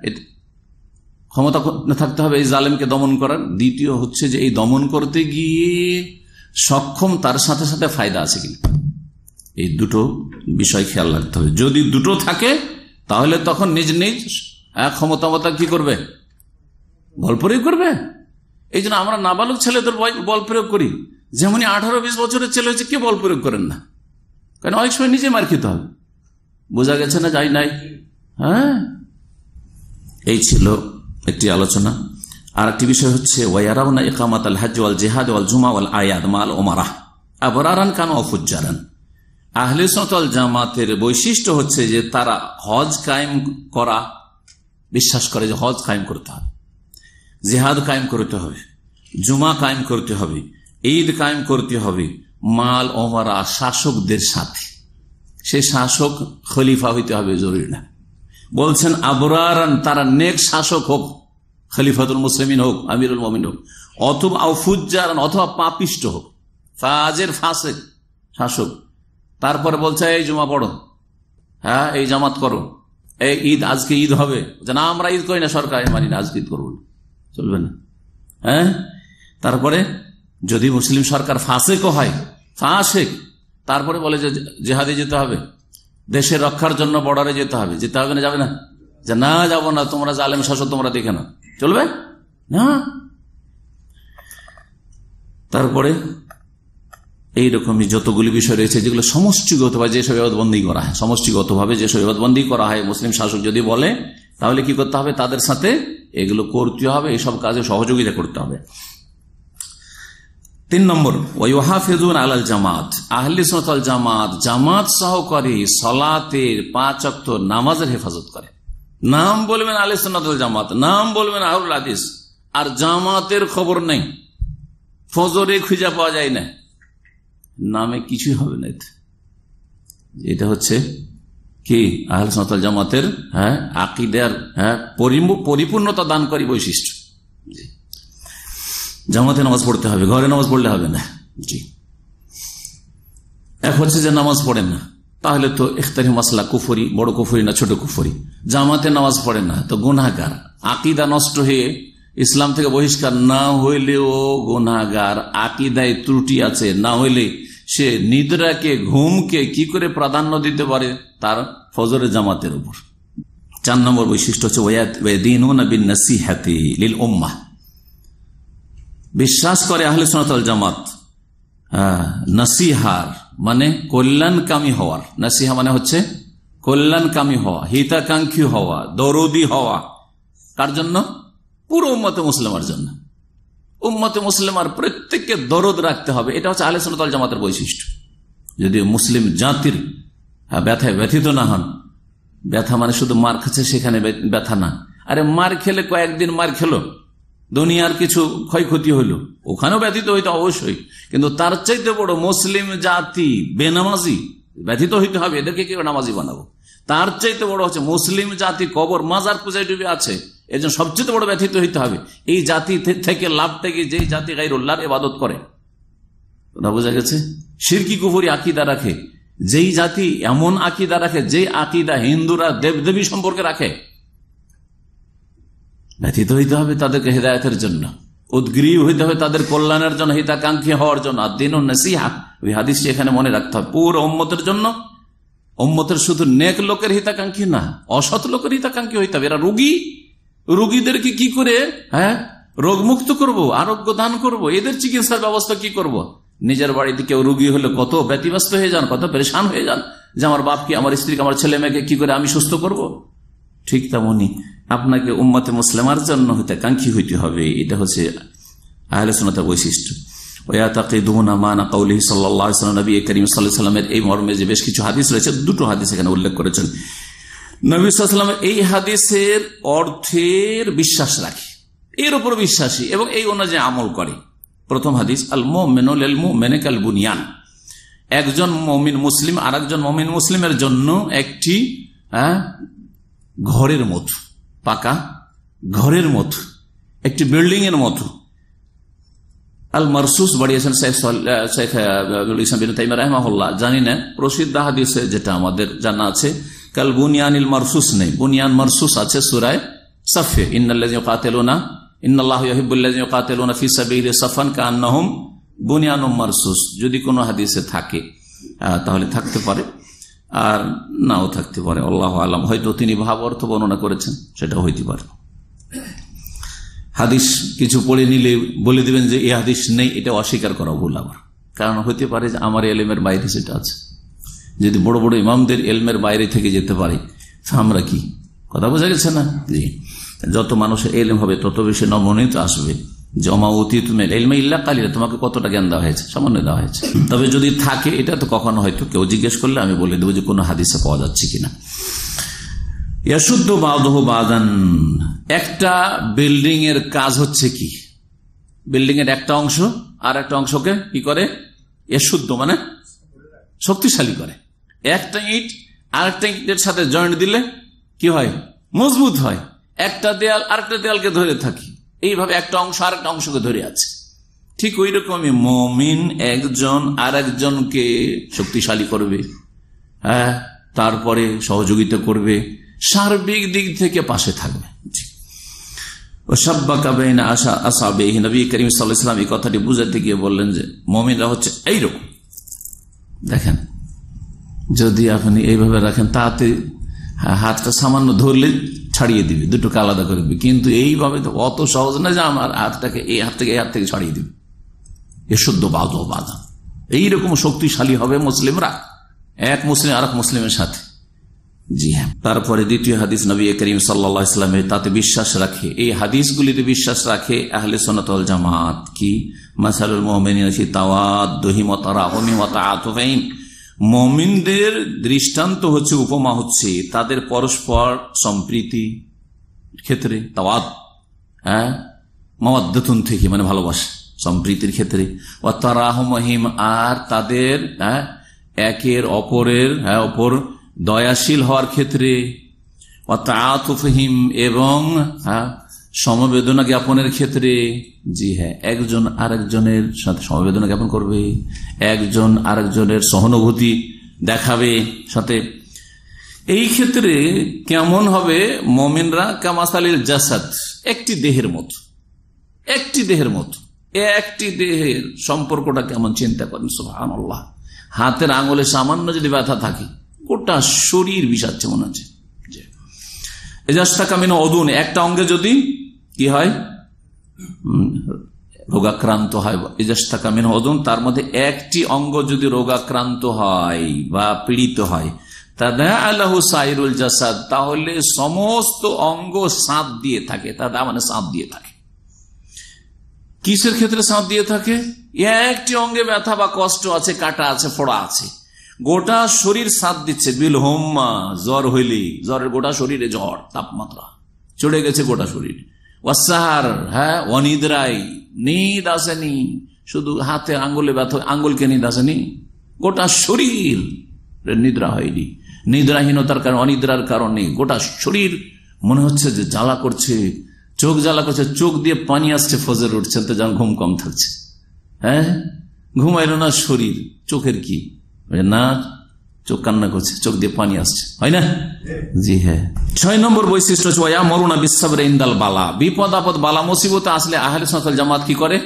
ক্ষমতা থাকতে হবে এই জালেমকে দমন করার। দ্বিতীয় হচ্ছে যে এই দমন করতে গিয়ে সক্ষম তার সাথে সাথে ফায়দা আছে কিনা। এই দুটো বিষয় খেয়াল রাখতে হবে। যদি দুটো থাকে তাহলে তখন নিজ নিজ হ্যাঁ, ক্ষমতামতা কি করবে? বল প্রয়োগ করবে? এই জন্য আমরা নাবালক ছেলেদের বল প্রয়োগ করি। যেমনই আঠারো বিশ বছরের ছেলে হচ্ছে কে বল প্রয়োগ করেন না? কারণ অনেক সময় নিজে মার খেতে হবে বোঝা গেছে না যাই নাই? হ্যাঁ? এই ছিল একটি আলোচনা। আর একটি বিষয় হচ্ছে ওয়ারাউনা ইকামাত আল হাজ ওয়াল জেহাদ ওয়াল জুমা ওয়াল আয়াদ মাল ওমারা আবরারান কান অফুজ্জারান আহলে সতল জামাতের বৈশিষ্ট্য হচ্ছে যে তারা হজ কায়েম করা, বিশ্বাস করে যে হজ কায়েম করতে হবে। জেহাদ কায়েম করতে হবে, জুমা কায়েম করতে হবে, ঈদ কায়েম করতে হবে মাল ওমারা শাসকদের সাথে। সে শাসক খলিফা হইতে হবে, জরুরি না। বলছেন, আবরারান, তারা নেক শাসক হোক, খলিফাতুল মুসলিমিন হোক, আমিরুল মমিন হোক, অথবা আউফুজ্জারান অথবা পাপিষ্ট হোক, ফাজের ফাসেক শাসক, তারপরে বলছে, এই জমা পড়ো হ্যাঁ এই জামাত করো, এই ঈদ, আজকে ঈদ হবে। না, আমরা ঈদ করি না, সরকার মানি না, আজকে ঈদ করব চলবে না। হ্যাঁ? তারপরে যদি মুসলিম সরকার ফাঁসেকও হয়, ফাঁসেক, তারপরে বলে যে, জেহাদে যেতে হবে। দেশের রক্ষার জন্য বর্ডারে যেতে হবে। যেতে হবে না, যাবে না? যে না, যাব না, তোমরা জালেম শাসক, তোমরা দেখে না চলবে? না? তারপরে এইরকমই যতগুলি বিষয় রয়েছে, যেগুলো সমষ্টিগতভাবে যেসব বন্দী করা হয়, সমষ্টিগতভাবে যেসব বন্দী করা হয়, মুসলিম শাসক যদি বলে, তাহলে কি করতে হবে? তাদের সাথে এগুলো করতে হবে এইসব কাজে সহযোগিতা করতে হবে। তিন নম্বর ওয়াহাফেজুন আলাল জামাত। আহলি সতাল জামাত জামাত সহকারী সলাতের পাঁচ অক্ত নামাজের হেফাজত করে। নাম বলবেন আহলে সনাতল জামাত, নাম বলবেন আহুল আদিস আর জামাতের খবর নেই। ফজরে খুঁজে পাওয়া যায় না। নামে কিছুই হবে না এটা হচ্ছে কি? আহল সনাতল জামাতের হ্যাঁ আকিদার হ্যাঁ পরিপূর্ণতা দানকারী বৈশিষ্ট্য। জি জামাতে নামাজ পড়তে হবে, ঘরে নামাজ পড়লে হবে না। জি। এক হচ্ছে যে নামাজ পড়েন না, তাহলে তো ইখতারি মাসলা কুফরি, বড় কুফরি না ছোট কুফরি। জামাতে নামাজ পড়ে না, তো গুনাগার আকিদা নষ্ট হয়ে ইসলাম থেকে বহিষ্কার না হইলেও গুনাগার আকিদায় ত্রুটি আছে, না হইলে সে নিদ্রাকে, ঘুমকে কি করে প্রাধান্য দিতে পারে? তার ফজরের জামাতের উপর। চার নম্বর বৈশিষ্ট্য হচ্ছে উম্মাহ বিশ্বাস করে আহলে সোনাতল জামাত। হ্যাঁ, নাসিহার মানে কল্যাণকামী হওয়ার। নাসিহা মানে হচ্ছে কল্যাণকামী হওয়া হিতাকাঙ্ক্ষী হওয়া দরদি হওয়া। কার জন্য? পুরো উম্মতে মুসলিমার জন্য। উম্মতে মুসলিমার প্রত্যেককে দরদ রাখতে হবে। এটা হচ্ছে আহলে সোনাতল জামাতের বৈশিষ্ট্য। যদি মুসলিম জাতির হ্যাঁ, ব্যথায় ব্যথিত না হন ব্যথা মানে শুধু মার খাচ্ছে সেখানে ব্যথা না। আরে মার খেলে কয়েকদিন মার খেলো। দুনিয়ার কিছু ক্ষয়ক্ষতি হইল। ওখানেও ব্যথিত হইতে অবশ্যই। কিন্তু তার চাইতে বড় মুসলিম জাতি বেনামাজি, ব্যথিত হইতে হবে, এদেরকে কি করে নামাজি বানাবো। তার চাইতে বড় হচ্ছে মুসলিম জাতি কবর, মাজার পূজায় ডুবে আছে। এর জন্য সবচেয়ে বড় ব্যথিত হইতে হবে। এই জাতি থেকে লাভটা কি যেই জাতি গাইরুল্লাহর ইবাদত করে। কথা বোঝা গেছে? সিরকি কুফুরি আকিদা রাখে। যেই জাতি এমন আকিদা রাখে, যেই আকিদা হিন্দুরা দেবদেবী সম্পর্কে রাখে ব্যথিত হইতে হবে তাদেরকে হেদায়তের জন্য। উদ্গ্রীব হইতে হবে তাদের কল্যাণের জন্য, হিতাকাঙ্ক্ষী হওয়ার জন্য। আর দিন নসিহা, ওই হাদিসটি এখানে মনে রাখতে হবে। পুরো উম্মতের জন্য। উম্মতের শুধু নেক লোকের হিতাকাঙ্ক্ষী না, অসৎ লোকের হিতাকাঙ্ক্ষী হইতে হবে। এরা রুগী। রুগীদেরকে কি করে? হ্যাঁ? রোগমুক্ত করব, আরোগ্য দান করব, এদের চিকিৎসার ব্যবস্থা কি করব? নিজের বাড়িতে কেউ রুগী হলে কত ব্যতিব্যস্ত হয়ে যান, কত পরেশান হয়ে যান যে আমার বাপকে, আমার স্ত্রীকে, আমার ছেলে মেয়েকে কি করে আমি সুস্থ করব? ঠিক তেমনই আপনাকে উম্মতে মুসলিমার জন্য হইতে কাঙ্ক্ষী হইতে হবে। এটা হচ্ছে আহলে সুনতার বৈশিষ্ট্য। এই মর্মে যে বেশ কিছু হাদিস রয়েছে দুটো হাদিস এখানে উল্লেখ করেছেন। এই হাদিসের বিশ্বাস রাখি। এর বিশ্বাসী এবং এই অনুযায়ী আমল করে। প্রথম হাদিস আল মেনে কাল বুনিয়ান। একজন মমিন মুসলিম আর একজন মমিন মুসলিমের জন্য একটি হ্যাঁ, ঘরের মতো পাকা ঘরের মতো, একটি বিল্ডিং এর মতো। আল মারসুস বাড়িয়েছেন শেখ ইসলাম জানি না, প্রসিদ্ধ হাদিসে যেটা আমাদের জানা আছে। কাল বুনিয়ানিল মারসুস নেই, বুনিয়ান মারসুস আছে সুরায় সাফে। ইন্নাল্লাহ কাতেলুনা ফি যদি কোনো হাদিসে থাকে তাহলে থাকতে পারে। আর নাও থাকতে পারে, আল্লাহ আলম। হয়তো তিনি ভাব অর্থ বর্ণনা করেছেন সেটা হইতে পারে। হাদিস কিছু পড়ে নিলে বলে দিবেন যে এই হাদিস নেই এটা অস্বীকার করা ভুল আবার কারণ হতে পারে যে, আমার এলমের বাইরে সেটা আছে। যদি বড় বড় ইমামদের এলমের বাইরে থেকে যেতে পারে আমরা কি? কথা বোঝা গেছে না? জি। যত মানুষের এলম হবে, তত বেশি নমনীত আসবে। জমা অতি তুমি এলমে ইল্লা কালিরা তোমাকে কতটা জ্ঞান দেওয়া হয়েছে? সামান্য দেওয়া হয়েছে। তবে যদি থাকে, এটা তো কখনো হয়তো কেউ জিজ্ঞেস করলে আমি বলে দেবো যে কোনো হাদিসে পাওয়া যাচ্ছে কিনা। ইয়াশুদ্ধ বাদহ বাদান। একটা বিল্ডিং এর কাজ হচ্ছে কি? বিল্ডিং এর একটা অংশ আর একটা অংশকে কি করে? ইয়াশুদ্ধ মানে শক্তিশালী করে। একটা ইট আরেকটা ইটের সাথে জয়েন্ট দিলে কি হয়? মজবুত হয়। একটা দেয়াল আরেকটা দেয়ালকে ধরে থাকি। এইভাবে একটা অংশ আরেকটা অংশকে ধরে আছে। ঠিক ওই রকমই মমিন একজন আর একজনকে শক্তিশালী করবে হ্যাঁ তারপরে সহযোগিতা করবে, সার্বিক দিক থেকে পাশে থাকবে। কথাটি বুঝাতে গিয়ে বললেন যে, মমিনরা হচ্ছে এইরকম। দেখেন, যদি আপনি এইভাবে রাখেন, তাতে হাতটা সামান্য ধরলে ছাড়িয়ে দিবে, দুটোকে আলাদা করবে কিন্তু এইভাবে তো অত সহজ না যে আমার হাতটাকে, এই হাত থেকে এই হাত থেকে ছাড়িয়ে দিবে। এ শুদ্ধ বাদ বাধা এইরকম শক্তিশালী হবে মুসলিমরা। এক মুসলিম আর মুসলিমের সাথে। জি হ্যাঁ। তারপরে দ্বিতীয় হাদিস নবী করিম সাল্লা ইসলামের তাতে বিশ্বাস রাখে। এই হাদিসগুলিতে বিশ্বাস রাখে আহলে সোনাতল জামাত। কি? মাসালুল মোহামিন তাওয়াত দহিমতারা হমিমতা আতফাইন মমিনদের দৃষ্টান্ত হচ্ছে উপমা হচ্ছে তাদের পরস্পর সম্প্রীতি ক্ষেত্রে তাওয়াত হ্যাঁ? মামাদ্দতুন থেকে মানে ভালোবাসা সম্প্রীতির ক্ষেত্রে। ও তারাহমহিম আর তাদের হ্যাঁ, একের অপরের হ্যাঁ অপর দয়াশীল হওয়ার ক্ষেত্রে। অতাতফহিম এবং হ্যাঁ, সমবেদনা জ্ঞাপনের ক্ষেত্রে, জি হ্যাঁ একজন আরেকজনের সাথে সমবেদনা জ্ঞাপন করবে, একজন আরেকজনের সহানুভূতি দেখাবে সাথে। এই ক্ষেত্রে কেমন হবে? মমিনরা কামাসালিল জাসাদ, একটি দেহের মতো, একটি দেহের মতো, একটি দেহের সম্পর্কটা কেমন চিন্তা করেন সুহান আল্লাহ হাতের আঙুলে সামান্য যদি ব্যথা থাকে, গোটা শরীর বিষাচ্ছে মনে হচ্ছে। জি। এজাজটা কামিন অদুন, একটা অঙ্গে যদি কি হয়? রোগাক্রান্ত হয়। এজাজটা কামিন অদুন, তার মধ্যে একটি অঙ্গ যদি রোগাক্রান্ত হয় বা পীড়িত হয় তাদা আল্লাহ সাইরুল জাসাদ, তাহলে সমস্ত অঙ্গ সাঁত দিয়ে থাকে, তাদা মানে সাঁত দিয়ে থাকে। কিসের ক্ষেত্রে সাঁত দিয়ে থাকে? একটি অঙ্গে ব্যথা বা কষ্ট আছে, কাটা আছে, ফোড়া আছে। গোটা শরীর সাথ দিচ্ছে। বিল হোম্মা জ্বর হইলি, জ্বরের গোটা শরীরে জ্বর, তাপমাত্রা। চড়ে গেছে গোটা শরীর। ওয়াসাহার হ্যাঁ অনিদ্রাই নিদ আসেনি। শুধু হাতে আঙ্গুলে ব্যথা, আঙ্গুলকে নিদ আসেনি। গোটা শরীর নিদ্রা হয়নি। নিদ্রাহীনতার কারণ, অনিদ্রার কারণে গোটা শরীর মনে হচ্ছে যে জ্বালা করছে। চোখ জ্বালা করছে। চোখ দিয়ে পানি আসছে, ফজর উঠছে তো যেন ঘুম কম থাকছে। হ্যাঁ? ঘুমাইল না শরীর। চোখের কি? না, চোখ কান্না করছে, চোখ দিয়ে পানি আসছে। হয় না? জি হ্যাঁ। ছয় নম্বর বৈশিষ্ট্য হচ্ছে, ওয়া মরুনা বিশ্বাবের ইন্দাল বালা। বিপদ আপদ, বালা, মুসিবত আসলে আহলে সাল জামাত কি করে?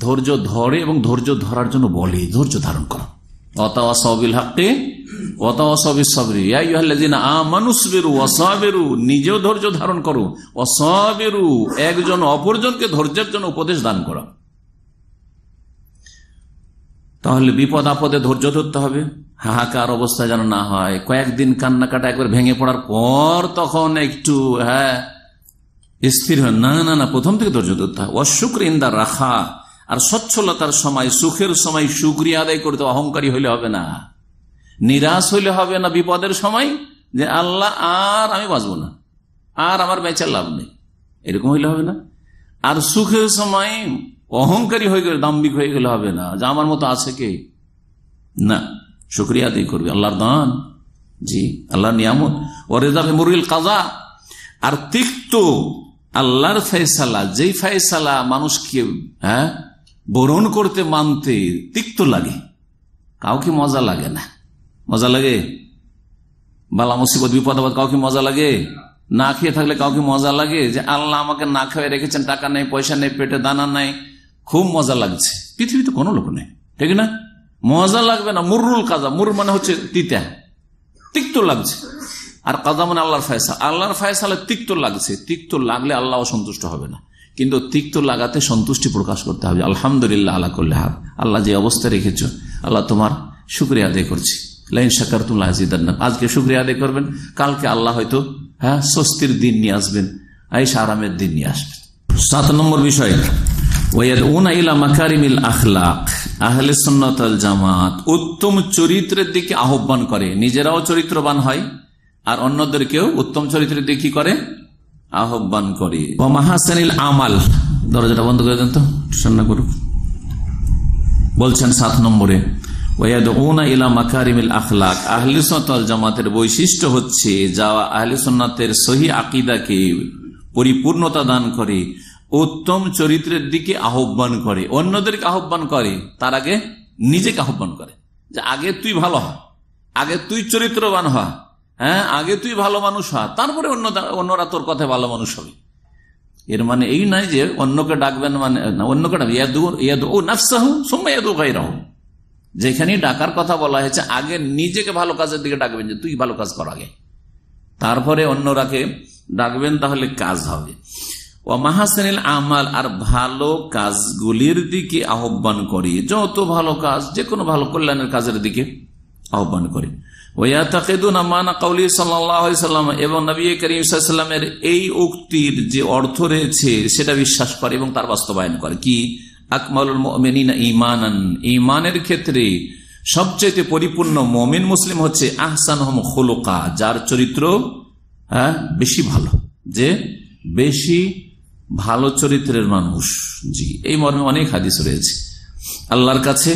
ধৈর্য ধরে এবং ধৈর্য ধরার জন্য বলে, ধৈর্য ধারণ করো। অতাওয়া সবিল হাক্কে নিজেও ধৈর্য ধারণ করো। অসাবেরু একজন অপরজনকে ধৈর্যের জন্য উপদেশ দান করো। তাহলে বিপদ আপদে ধৈর্য ধরতে হবে। হাহাকার অবস্থা যেন না হয়। কয়েকদিন কান্নাকাটা একবার ভেঙে পড়ার পর তখন একটু হ্যাঁ স্থির হয় না না না, প্রথম থেকে ধৈর্য ধরতে হয়। অশুক্র ইন্দা রাখা আর সচ্ছলতার সময়, সুখের সময় সুক্রিয়া আদায় করতে অহংকারী হইলে হবে না। নিরাশ হইলে হবে না বিপদের সময় যে আল্লাহ আর আমি বাঁচবো না। আর আমার বেচার লাভ নেই। এরকম হইলে হবে না। আর সুখের সময় অহংকারী হয়ে গেলে দাম্বিক হয়ে গেলে হবে না। যে আমার মতো আছে কে? না, শুক্রিয়া আদায় করবে। আল্লাহর দান। জি আল্লাহ নিয়ামত। ও রেজাফে মুরগিল কাজা আর তিক্ত আল্লাহর ফেসালা যেই ফেসালা মানুষকে হ্যাঁ বরণ করতে মানতে তিক্ত লাগে। কাউকে মজা লাগে না। মজা লাগে? বালা মুসিবত, বিপদ, আপদ কাউকে মজা লাগে? না খেয়ে থাকলে কাউকে মজা লাগে? যে আল্লাহ আমাকে না খেয়ে রেখেছেন, টাকা নেই, পয়সা নেই, পেটে দানা নাই। খুব মজা লাগছে। পৃথিবীতে কোনো লোক নেই, ঠিক না? মজা লাগবে না মুরুল কাজা। মুর মানে হচ্ছে তিতা, তিক্ত লাগছে। আর কাজা মানে আল্লাহর ফায়সা আল্লাহর ফায়সালে তিক্ত লাগছে। তিক্ত লাগলে আল্লাহ সন্তুষ্ট হবে না। কিন্তু তিক্ত লাগাতে সন্তুষ্টি প্রকাশ করতে হবে। আলহামদুলিল্লাহ আল্লাহ করলে হার আল্লাহ যে অবস্থা রেখেছ, আল্লাহ তোমার শুক্রিয়া আদায় করছি। লাইন সাকার তুল্লাহ আজকে শুক্রিয়া আদায় করবেন। কালকে আল্লাহ হয়তো হ্যাঁ স্বস্তির দিন নিয়ে আসবেন। আইস আরামের দিন নিয়ে আসবেন। সাত নম্বর বিষয়। জামাত উত্তম চরিত্রের দিকে আহ্বান করে। নিজেরাও চরিত্রবান হয়, আর অন্যদেরকেও উত্তম চরিত্রের দিকে কি করে? আহ্বান করে। মাহাসানিল আমাল। দরজাটা বন্ধ করে দেন তো ঠান্ডা করুক বলছেন সাত নম্বরে জামাতের বৈশিষ্ট্য হচ্ছে যা আহলি সহি আকিদাকে পরিপূর্ণতা দান করে উত্তম চরিত্রের দিকে আহ্বান করে। অন্যদেরকে আহ্বান করে, তার আগে নিজেকে আহ্বান করে যে আগে তুই ভালো হ, আগে তুই চরিত্রবান হ হ্যাঁ আগে তুই ভালো মানুষ হ, তারপরে অন্য অন্যরা তোর কথায় ভালো মানুষ হবে। এর মানে এই নয় যে অন্যকে ডাকবেন মানে অন্যকে ডাকবেন যেখানে ডাকার কথা বলা হয়েছে, আগে নিজেকে ভালো কাজের দিকে ডাকবেন যে তুই ভালো কাজ কর আগে। তারপরে অন্যরাকে ডাকবেন, তাহলে কাজ হবে। ও মাহাসেনিল আমাল, আর ভালো কাজগুলির দিকে আহ্বান করে। যত ভালো কাজ যে কোনো ভালো কল্যাণের কাজের দিকে আহ্বান করে। এবং নবী করিমের এই উক্তির যে অর্থ রয়েছে, সেটা বিশ্বাস করে এবং তার বাস্তবায়ন করে। কি? মিনা ইমানের ক্ষেত্রে পরিপূর্ণ মমিন মুসলিম হচ্ছে আহসান হম যার চরিত্র হ্যাঁ বেশি ভালো। যে? বেশি ভালো চরিত্রের মানুষ। জি, এই মর্মে অনেক হাদিস রয়েছে। আল্লাহর কাছে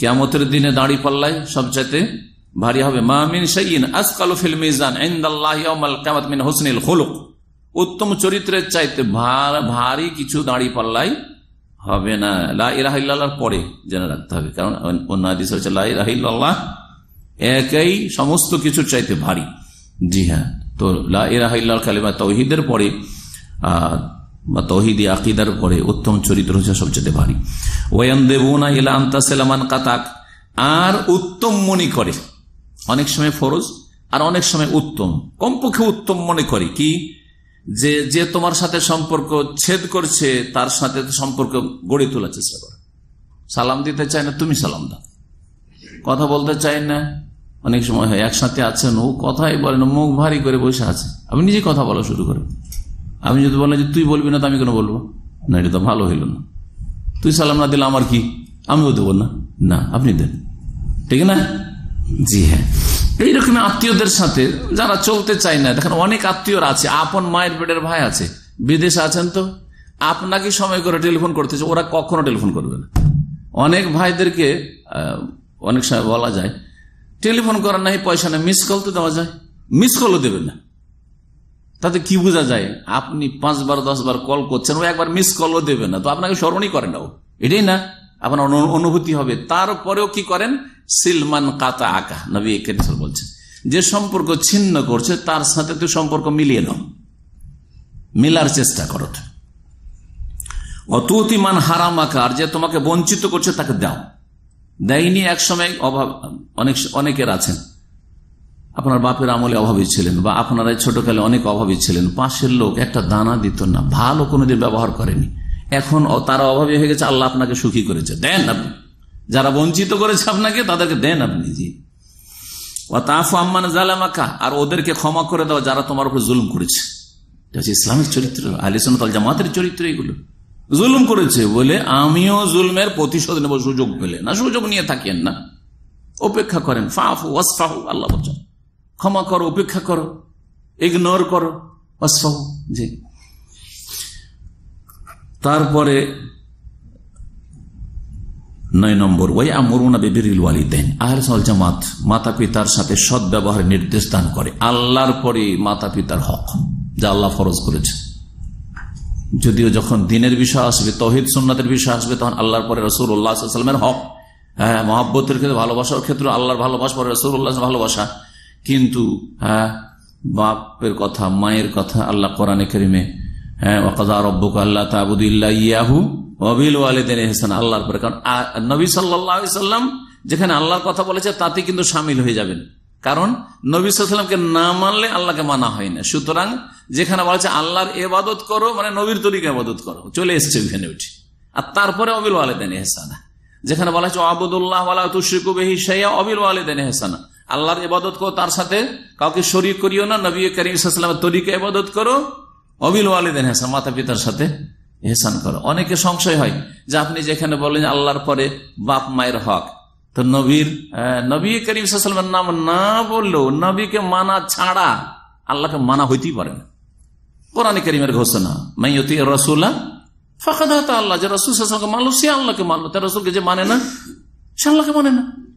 কেমতের দিনে দাঁড়ি পাল্লায় সবচাইতে ভারী হবে মামিন সাইন আসকাল ফিল মিজান মিন হোসনিল খোলক। উত্তম চরিত্রের চাইতে ভারী কিছু দাঁড়ি পাল্লাই হবে না। লাহিল্লাহর পরে জেনে রাখতে হবে, কারণ অন্য হাদিস হচ্ছে লাহিল্লাহ একই সমস্ত কিছুর চাইতে ভারী। জি হ্যাঁ তো লাহিল্লাহ কালিমা তৌহিদের পরে বা তৌহিদি আকিদার পরে উত্তম চরিত্র হচ্ছে সবচেয়ে ভারী। ওয়ান দেবনা ইলা আন্তা সেলামান কাতাক, আর উত্তম মনে করে। অনেক সময় ফরজ, আর অনেক সময় উত্তম। কমপক্ষে উত্তম মনে করে। কি? যে যে তোমার সাথে সম্পর্ক ছেদ করছে, তার সাথে সম্পর্ক গড়ে তোলার চেষ্টা করো। সালাম দিতে চায় না, তুমি সালাম দাও। কথা বলতে চাই না। অনেক সময় হয়, একসাথে আছেন ও কথাই বলেন মুখ ভারী করে বসে আছে। আমি নিজে কথা বলা শুরু করি আমি যদি বলেন যে তুই বলবি না, তো আমি কেন বলব? না, এটা তো ভালো হইল না। তুই সালাম না দিলে আমার কি? আমিও দেবো না। না, আপনি দেন। ঠিক না? জি হ্যাঁ। এইরকম আত্মীয়দের সাথে যারা চলতে চায় না, দেখেন অনেক আত্মীয়রা আছে, আপন মায়ের পেটের ভাই আছে, বিদেশে আছেন তো, আপনাকে সময় করে টেলিফোন করতেছে, ওরা কখনো টেলিফোন করবে না। অনেক ভাইদেরকে অনেক সময় বলা যায়, টেলিফোন করার নাই পয়সা নেই মিস কল তো দেওয়া যায়। মিস কলও দেবেন না। তাতে কি বোঝা যায়? আপনি পাঁচবার দশ বার কল করছেন, ও একবার মিস কলও দেবে না। তো আপনাকে স্মরণই করেন না ও। এটাই না? আপনার অনুভূতি হবে। তারপরেও কি করেন? সিলমান কাতা আকা নবী বলছেন। যে সম্পর্ক ছিন্ন করছে, তার সাথে তো সম্পর্ক মিলিয়ে নাও। মিলার চেষ্টা করো। অতুতিমান হারাম আকার যে তোমাকে বঞ্চিত করছে তাকে দাও। দেয়নি এক সময় অভাব, অনেক, অনেকের আছেন। আপনার বাপের আমলে অভাবী ছিলেন বা আপনারা ছোটকালে অনেক অভাবী ছিলেন। পাশের লোক একটা দানা দিত না, ভালো কোনোদিন ব্যবহার করেনি। এখন তারা অভাবী হয়ে গেছে, আল্লাহ আপনাকে সুখী করেছে। দেন আপনি। যারা বঞ্চিত করেছে আপনাকে, তাদেরকে দেন আপনি জি। আর ওদেরকে ক্ষমা করে দেওয়া যারা তোমার উপর জুলুম করেছে। ইসলামের চরিত্র আলিসাল জামাতের চরিত্র এগুলো। জুলুম করেছে বলে আমিও জুলমের প্রতিশোধ নেব, সুযোগ পেলে। না, সুযোগ নিয়ে থাকেন না। অপেক্ষা করেন ফাফু ওয়াসফাহু, আল্লাহ বলছেন। ক্ষমা করো, উপেক্ষা করো ইগনোর করো জি। তারপরে নয় নম্বর ওই আমরুনা বেবিরিল ওয়ালিদেন আহল জামাত মাতা পিতার সাথে সৎ ব্যবহার নির্দেশ দান করে। আল্লাহর পরে মাতা পিতার হক, যা আল্লাহ ফরজ করেছে। যদিও যখন দিনের বিষয় আসবে, তহিদ সুন্নাতের বিষয় আসবে, তখন আল্লাহর পরে রসুল উল্লাহামের হক। হ্যাঁ মহাব্বতের ক্ষেত্রে, ভালোবাসার ক্ষেত্রে আল্লাহর ভালোবাসা পরে রসুল উল্লাহ ভালোবাসা। কিন্তু হ্যাঁ বাপের কথা, মায়ের কথা আল্লাহ কোরআনে করিমে হ্যাঁ ওকাজা রব্বুক আল্লাহ তাবুদুল্লাহ ইয়াহু অবিল ওয়ালিদিন এহসান আল্লাহর পরে, কারণ নবী সাল্লাম যেখানে আল্লাহর কথা বলেছে তাতে কিন্তু সামিল হয়ে যাবেন। কারণ, নবী সাল্লামকে না মানলে আল্লাহকে মানা হয় না। সুতরাং, যেখানে বলা হচ্ছে আল্লাহর এবাদত করো মানে নবীর তরিকে এবাদত করো, চলে এসছে ওইখানে উঠে। আর তারপরে অবিল ওয়ালেদেন এহসানা যেখানে বলা হচ্ছে আবুদুল্লাহ তুশিকু বেহি সাইয়া অবিল ওয়ালেদেন এহসানা আল্লাহর এবাদত করো তার সাথে। কাউকে শরিক করিও না, নবী করিম সাল্লামের তরিকে এবাদত করো। অবিল ওয়ালেদেন হেসান মাতা পিতার সাথে হেসান করো। অনেকে সংশয় হয় যে আপনি যেখানে বলেন আল্লাহর পরে বাপ মায়ের হক। তো নবীর নবী করিম নাম না বললেও নবীকে মানা ছাড়া আল্লাহকে মানা হইতেই পারে না। করিমের ঘোষণা মাইয়তি রসুল্লাহ ফাঁকা আল্লাহ। যে রসুল মানলো, সে আল্লাহকে মানলো। তার রসুলকে যে মানে না, সে আল্লাহকে মানে না।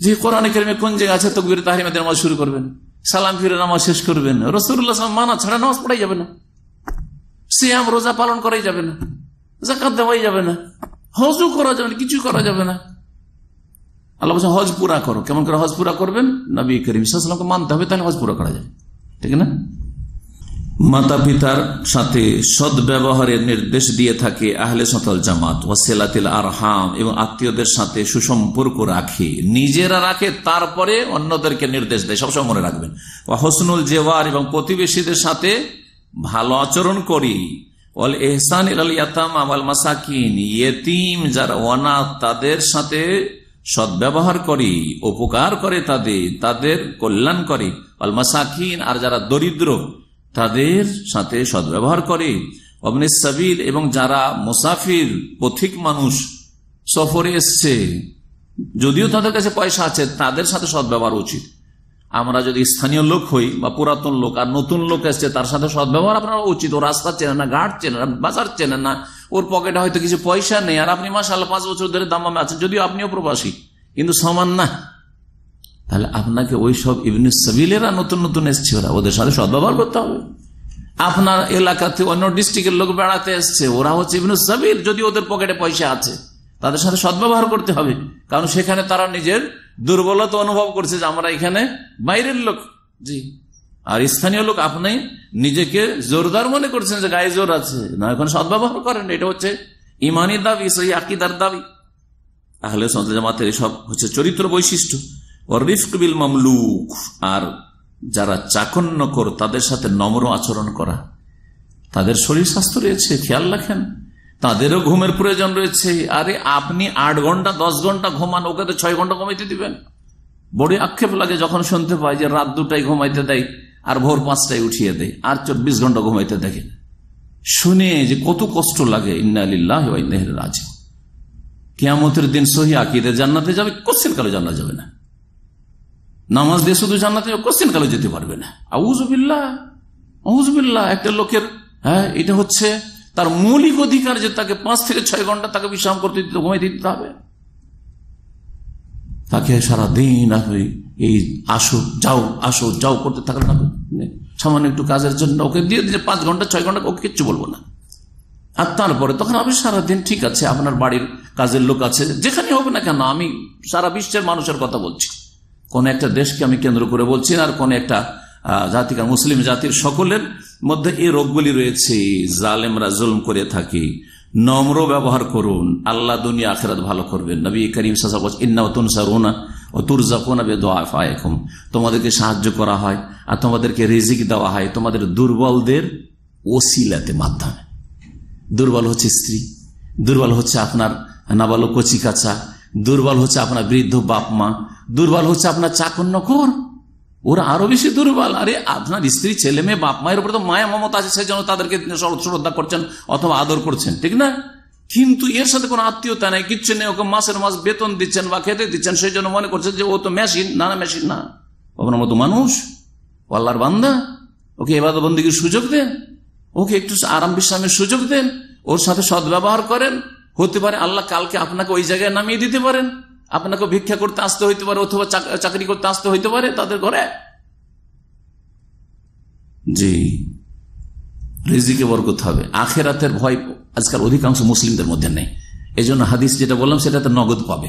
যে কোরআনে কেরমে কোন জায়গায় আছে, তকবির তাহরিমাদের নামাজ শুরু করবেন। সালাম ফিরে নামাজ শেষ করবেন। রসুল্লাহ মানা ছাড়া নামাজ পড়াই যাবে না। সিয়াম, রোজা পালন করাই যাবে না। জাকাত দেওয়াই যাবে না। হজও করা যাবে না কিছু করা যাবে না। আল্লাহ বলছেন, হজ পুরা করো। কেমন করে হজ পুরা করবেন? নবী করিম সাল্লামকে মানতে হবে, তাহলে হজ পুরা করা যাবে ঠিক না? মাতা পিতার সাথে সদ ব্যবহারের নির্দেশ দিয়ে থাকে আহলে সতল জামাত ওয়াসেলাতিল আরহাম, এবং আত্মীয়দের সাথে সুসম্পর্ক রাখে। নিজেরা রাখে, তারপরে অন্যদেরকে নির্দেশ দেয়। সবসময় মনে রাখবেন। হসনুল জেওয়ার এবং প্রতিবেশীদের সাথে ভালো আচরণ করি। ওয়াল এহসান ইয়াতাম আমাল মাসাকিন, ইয়েতিম যারা অনাথ, তাদের সাথে সদ্ব্যবহার করি, উপকার করে তাদের তাদের কল্যাণ করে। আল মাসাকিন, আর যারা দরিদ্র তাদের সাথে সদ্ব্যবহার করে। অবনে এবং যারা মুসাফির, পথিক মানুষ, সফরে এসছে, যদিও তাদের কাছে পয়সা আছে, তাদের সাথে সদ্ব্যবহার উচিত। আমরা যদি স্থানীয় লোক হই বা পুরাতন লোক আর নতুন লোক এসছে, তার সাথে সদ্ব্যবহার আপনার উচিত। ও রাস্তা চেনে না, ঘাট চেনে না, বাজার চেনে না। ওর পকেটে হয়তো কিছু পয়সা নেই। আর আপনি মাসাল পাঁচ বছর ধরে দামামে আছেন, যদিও আপনিও প্রবাসী, কিন্তু সমান না। তাহলে আপনাকে ওই সব ইবনে সাবিলেরা নতুন নতুন এসছে ওরা। ওদের সাথে সদ্ব্যবহার করতে হবে। আপনার এলাকাতে অন্য ডিস্ট্রিক্টের লোক বেড়াতে এসছে। ওরা হচ্ছে ইবনু সাবিল যদি ওদের পকেটে পয়সা আছে। তাদের সাথে সদ্ব্যবহার করতে হবে। কারণ সেখানে তারা নিজের দুর্বলতা অনুভব করছে যে আমরা এখানে বাইরের লোক। জি। আর স্থানীয় লোক আপনি নিজেকে জোরদার মনে করছেন যে গায়ে জোর আছে। না, এখন সদ্ব্যবহার করেন এটা হচ্ছে ইমানি দাবি সেই আকিদার দাবি। তাহলে জামাতের সব হচ্ছে চরিত্র বৈশিষ্ট্য। রিফকবিল মামলুক। আর যারা চাকন্য কর, তাদের সাথে নম্র আচরণ করা। তাদের শরীর স্বাস্থ্য রয়েছে, খেয়াল রাখেন। তাদেরও ঘুমের প্রয়োজন রয়েছে। আরে আপনি আট ঘণ্টা, দশ ঘণ্টা ঘুমান, ওকে তো ছয় ঘণ্টা ঘুমাইতে দিবেন। বড় আক্ষেপ লাগে যখন শুনতে পাই যে রাত দুটাই ঘুমাইতে দেয় আর ভোর পাঁচটায় উঠিয়ে দেয়, আর চব্বিশ ঘণ্টা ঘুমাইতে দেখে। শুনে যে কত কষ্ট লাগে ইন্নালিল্লাহ রাজ কেয়ামতের দিন সহি আকিরে জান্নাতে যাবে কোশ্চেন কালে জানা যাবে না। নামাজ দিয়ে শুধু জান্নাতে কোশ্চেন কালে যেতে পারবে না? আউজবিল্লা আউজবিল্লা একটা লোকের হ্যাঁ এটা হচ্ছে তার মৌলিক অধিকার যে তাকে পাঁচ থেকে ছয় ঘণ্টা তাকে বিশ্রাম করতে দিতে ঘুমাই দিতে হবে। তাকে সারা দিন এই আসো, যাও আসো, যাও করতে থাকলে না সামান্য একটু কাজের জন্য ওকে দিয়ে দিলে পাঁচ ঘণ্টা, ছয় ঘণ্টা ওকে কিচ্ছু বলব না। আর তারপরে তখন আপনি সারাদিন ঠিক আছে, আপনার বাড়ির কাজের লোক আছে যেখানে হবে না কেন, আমি সারা বিশ্বের মানুষের কথা বলছি। কোন একটা দেশকে আমি কেন্দ্র করে বলছি আর কোন একটা জাতিকার মুসলিম জাতির সকলের মধ্যে এই রোগগুলি রয়েছে। জালেমরা জুলম করে থাকি। নম্র ব্যবহার করুন। আল্লাহ দুনিয়া আখেরাত ভালো করবেন। নবী করিম তুরজাকুম তোমাদেরকে সাহায্য করা হয়, আর তোমাদেরকে রিজিক দেওয়া হয়। তোমাদের দুর্বলদের ওসিলাতে মাধ্যমে। দুর্বল হচ্ছে স্ত্রী, দুর্বল হচ্ছে আপনার নাবালক কচি কাচা দুর্বল হচ্ছে আপনার বৃদ্ধ বাপ মা, দুর্বল হচ্ছে আপনার চাকন্য কর ওরা আরও বেশি দুর্বল। আরে, আপনার স্ত্রী, ছেলে মেয়ে, বাপ মায়ের উপরে তো মায়া, মমতা আছে সেই জন্য তাদেরকে শ্রদ্ধা করছেন অথবা আদর করছেন, ঠিক না? কিন্তু এর সাথে কোনো আত্মীয়তা নেই, কিচ্ছু নেই, ওকে মাসের মাস বেতন দিচ্ছেন বা খেতে দিচ্ছেন সেই জন্য মনে করছেন যে ও তো মেশিন, না না, মেশিন না। আপনার মতো মানুষ আল্লাহর বান্দা, ওকে এবার বন্দীকে সুযোগ দেন, ওকে একটু আরাম বিশ্রামের সুযোগ দেন, ওর সাথে সদ্ব্যবহার করেন হতে পারে আল্লাহ কালকে আপনাকে ওই জায়গায় নামিয়ে দিতে পারেন। আপনাকে ভিক্ষা করতে আসতে হইতে পারে অথবা চাকরি করতে আসতে হইতে পারে তাদের ঘরে। জি। রিজিকে বরকত হবে। আখেরাতের ভয় আজকাল অধিকাংশ মুসলিমদের মধ্যে নেই। এই জন্য হাদিস যেটা বললাম, সেটাতে নগদ পাবে।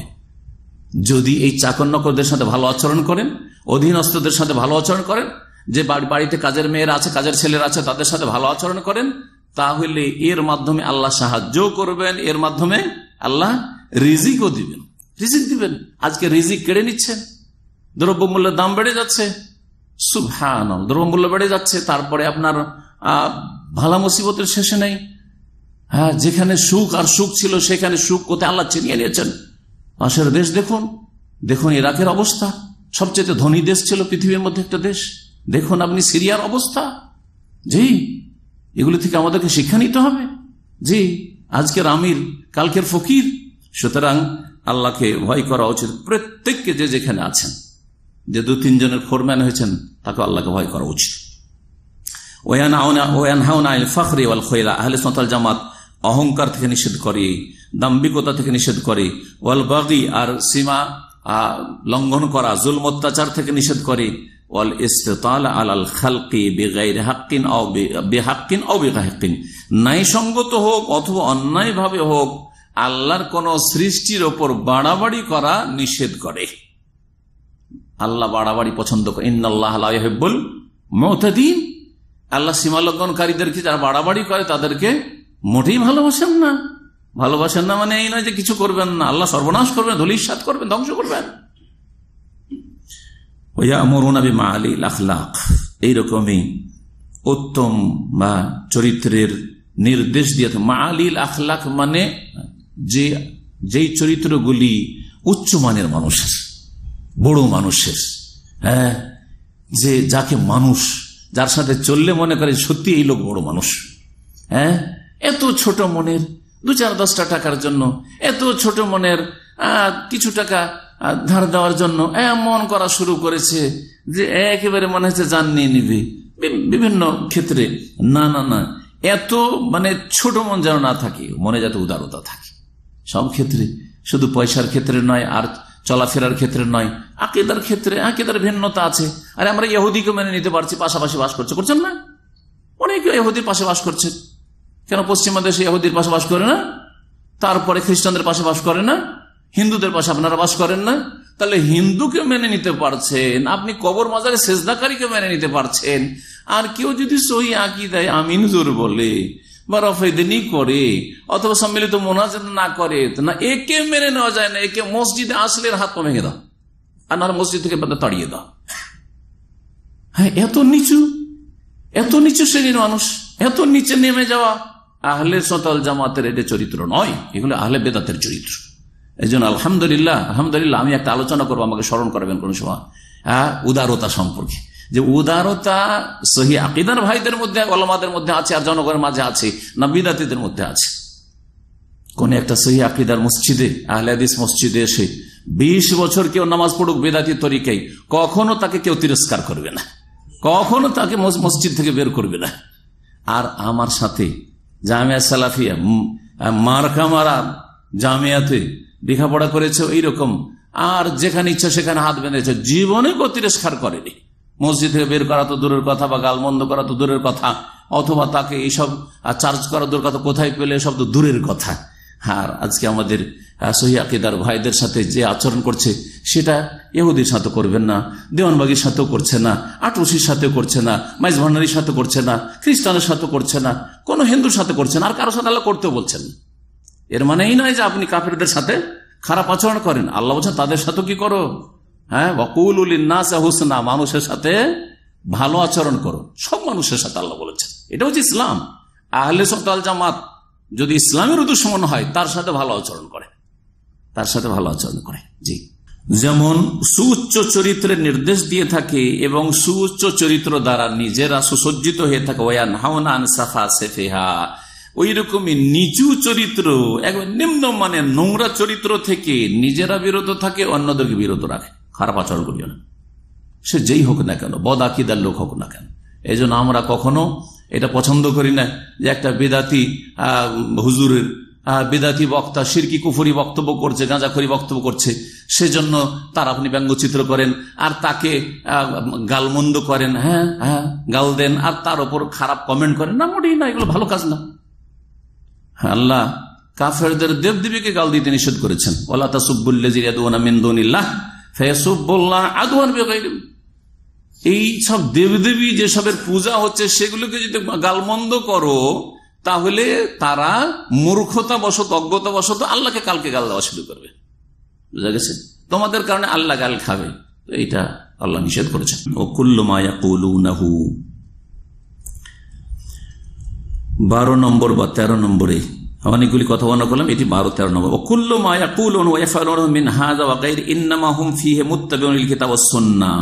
যদি এই চাকর নকরদের সাথে ভালো আচরণ করেন, অধীনস্থদের সাথে ভালো আচরণ করেন, যে বাড়িতে কাজের মেয়েরা আছে, কাজের ছেলেরা আছে, তাদের সাথে ভালো আচরণ করেন তাহলে এর মাধ্যমে আল্লাহ সাহায্য করবেন, এর মাধ্যমে আল্লাহ রিজিকও দিবেন। রিজিক দিবেন। আজকে রিজিক কেড়ে নিচ্ছেন দ্রব্যমূল্যের দাম বেড়ে যাচ্ছে। সুভান দ্রব্যমূল্য বেড়ে যাচ্ছে, তারপরে আপনার ভালা মুসিবতের শেষে নেই। হ্যাঁ যেখানে সুখ আর সুখ ছিল, সেখানে সুখ কোথায় আল্লাহ চিনিয়ে নিয়েছেন? পাশের দেশ দেখুন। দেখুন ইরাকের অবস্থা। সবচেয়ে ধনী দেশ ছিল পৃথিবীর মধ্যে একটা দেশ। দেখুন আপনি সিরিয়ার অবস্থা। জি এগুলি থেকে আমাদেরকে শিক্ষা নিতে হবে। জি, আজকের আমির, কালকের ফকির। সুতরাং আল্লাহকে ভয় করা উচিত প্রত্যেককে যে যেখানে আছেন। যে দু তিনজনের ফোরম্যান হয়েছেন, তাকে আল্লাহকে ভয় করা উচিত। জামাত অহংকার থেকে নিষেধ করে দাম্বিকতা থেকে নিষেধ করে, ওয়াল বাগি আর সীমা লঙ্ঘন করা জুল অত্যাচার থেকে নিষেধ করে ওয়াল ইস্তেতাল আলাল খালকি বেগাইর হাক্কিন বেহাক্কিন ও বেগাহাক্কিন। ন্যায়সঙ্গত হোক অথবা অন্যায় ভাবে হোক, আল্লাহর কোন সৃষ্টির ওপর বাড়াবাড়ি করা নিষেধ করে। আল্লাহ বাড়াবাড়ি পছন্দ করে। ইন্নআল্লাহ হেব্বুল মতাদিন। আল্লাহ সীমালঙ্ঘনকারীদেরকে যারা বাড়াবাড়ি করে, তাদেরকে মোটেই ভালোবাসেন না। ভালোবাসেন না মানে এই নয় যে কিছু করবেন না। আল্লাহ সর্বনাশ করবেন ধলিসাত করবেন, ধ্বংস করবেন। মা আলী লাখ লাখ এইরকমই উত্তম বা চরিত্রের নির্দেশ দিয়ে মা আলী লাখ লাখ মানে যে, যেই চরিত্রগুলি উচ্চমানের মানুষের, বড় মানুষের হ্যাঁ? যে যাকে মানুষ, যার সাথে চললে মনে করে সত্যি এই লোক বড় মানুষ হ্যাঁ? এত ছোট মনের, দু চার দশটা টাকার জন্য, এত ছোট মনের কিছু টাকা ধার দেওয়ার জন্য এমন করা শুরু করেছে যে একেবারে মনে হচ্ছে জান নিয়ে নিবে বিভিন্ন ক্ষেত্রে না না না, এত মানে ছোট মন যেন না থাকে, মনে যাতে উদারতা থাকে। সব ক্ষেত্রে, শুধু পয়সার ক্ষেত্রে নয়, আর চলাফেরার ক্ষেত্রে নয়, আকেদার ক্ষেত্রে আকেদার ভিন্নতা আছে। আর আমরা ইহুদিকে মেনে নিতে পারছি, পাশাপাশি বাস করছে। করছেন না? অনেকে ইহুদির পাশে বাস করছে। কেন পশ্চিমা দেশে ইহুদির পাশে বাস করে না? তারপরে খ্রিস্টানদের পাশে বাস করে না? হিন্দুদের পাশে আপনারা বাস করেন না? তাহলে হিন্দুকে মেনে নিতে পারছেন, আপনি কবর মাজারে সেজদাকারীকে মেনে নিতে পারছেন। আর কেউ যদি সহি আঁকি দেয় আমিন জোর বলে, বা রফেদিনী করে, অথবা সম্মিলিত মোনাজাত না করে না, একে মেনে নেওয়া যায় না, একে মসজিদে আসলে হাত পা ভেঙে দাও, আর না মসজিদ থেকে তাড়িয়ে দাও। হ্যাঁ এত নিচু এত নিচু শ্রেণির মানুষ, এত নিচে নেমে যাওয়া, আহলে সতল জামাতের এটা চরিত্র নয়, এগুলো আহলে বেদাতের চরিত্র। এই জন্য আলহামদুলিল্লাহ আলহামদুলিল্লাহ, আমি একটা আলোচনা করব, আমাকে স্মরণ করাবেন কোন সময়। হ্যাঁ উদারতা সম্পর্কে। যে উদারতা সহি আকিদার ভাইদের মধ্যে অলমাদের মধ্যে আছে, আর জনগণের মাঝে আছে, না বিদাতিদের মধ্যে আছে। কোন একটা সহি আকিদার মসজিদে আহলাদিস মসজিদে এসে বিশ বছর কেউ নামাজ পড়ুক বেদাতি তরিকাই কখনো তাকে কেউ তিরস্কার করবে না। কখনো তাকে মসজিদ থেকে বের করবে না। আর আমার সাথে জামিয়া সালাফিয়া মার্কা মারা জামিয়াতে লেখাপড়া করেছে এইরকম আর যেখানে ইচ্ছা সেখানে হাত বেঁধেছে। জীবনে কেউ তিরস্কার করেনি। মসজিদ থেকে বের করা তো দূরের কথা বা গালমন্দ করা তো দূরের কথা। অথবা তাকে এইসব চার্জ করা দূর কথা কোথায় পেলে এসব তো দূরের কথা। আর আজকে আমাদের সহি আকিদার ভাইদের সাথে যে আচরণ করছে, সেটা এহুদির সাথে করবেন না, দেওয়ানবাগির সাথেও করছে না, আটরসির সাথে করছে না মাইজ ভান্ডারির সাথে করছে না, খ্রিস্টানের সাথে করছে না, কোনো হিন্দুর সাথে করছে না, আর কারোর সাথে আল্লাহ করতেও বলছেন এর মানে এই নয় যে আপনি কাফেরদের সাথে খারাপ আচরণ করেন। আল্লাহ বলছেন, তাদের সাথে কি করো? হ্যাঁ বকুল হুসনা মানুষের সাথে ভালো আচরণ করো। সব মানুষের সাথে আল্লাহ বলেছেন। এটা হচ্ছে ইসলাম। আহলে সতাল জামাত যদি ইসলামের দুশ্মন হয়, তার সাথে ভালো আচরণ করে। তার সাথে ভালো আচরণ করে, জি। যেমন সুউচ্চ চরিত্রের নির্দেশ দিয়ে থাকে এবং সুউচ্চ চরিত্র দ্বারা নিজেরা সুসজ্জিত হয়ে থাকে। ওয়ান হাওনান সাফা সেফেহা। ওই রকমই নিচু চরিত্র, একবার নিম্ন মানে নোংরা চরিত্র থেকে নিজেরা বিরত থাকে, অন্যদেরকে বিরত রাখে। খারাপ আচরণ করিও না। সে যেই হোক না কেন, বদ আকিদার লোক হোক না কেন। এই আমরা কখনো এটা পছন্দ করি না যে একটা বেদাতি হুজুরের বেদাতি বক্তা, সিরকি কুফুরি বক্তব্য করছে গাঁজাখড়ি বক্তব্য করছে, সেজন্য তার আপনি ব্যঙ্গচিত্র করেন, আর তাকে গালমন্দ করেন হ্যাঁ হ্যাঁ গাল দেন, আর তার ওপর খারাপ কমেন্ট করেন। না, মোটেই না, এগুলো ভালো কাজ না। আল্লাহ কাফেরদের দেবদেবীকে গাল দিতে নিষেধ করেছেন। ওলা তাসুবুল্লাহ ফেসুবুল্লাহ এই সব দেবদেবী যেসবের পূজা হচ্ছে, সেগুলোকে যদি গালমন্দ করো, তাহলে তারা মূর্খতা বশত অজ্ঞতা বশত আল্লাহকে কালকে গাল দেওয়া শুরু করবে। বুঝা গেছে? তোমাদের কারণে আল্লাহ গাল খাবে। এইটা আল্লাহ নিষেধ করেছেন। ও কুল্লু মায়া কুলুনাহু বারো নম্বর বা তেরো নম্বরে। অনেকগুলি কথা বর্ণনা করলাম, এটি বারো, তেরো নম্বর। কুল্লু মায়া কুলুন সুন্নাহ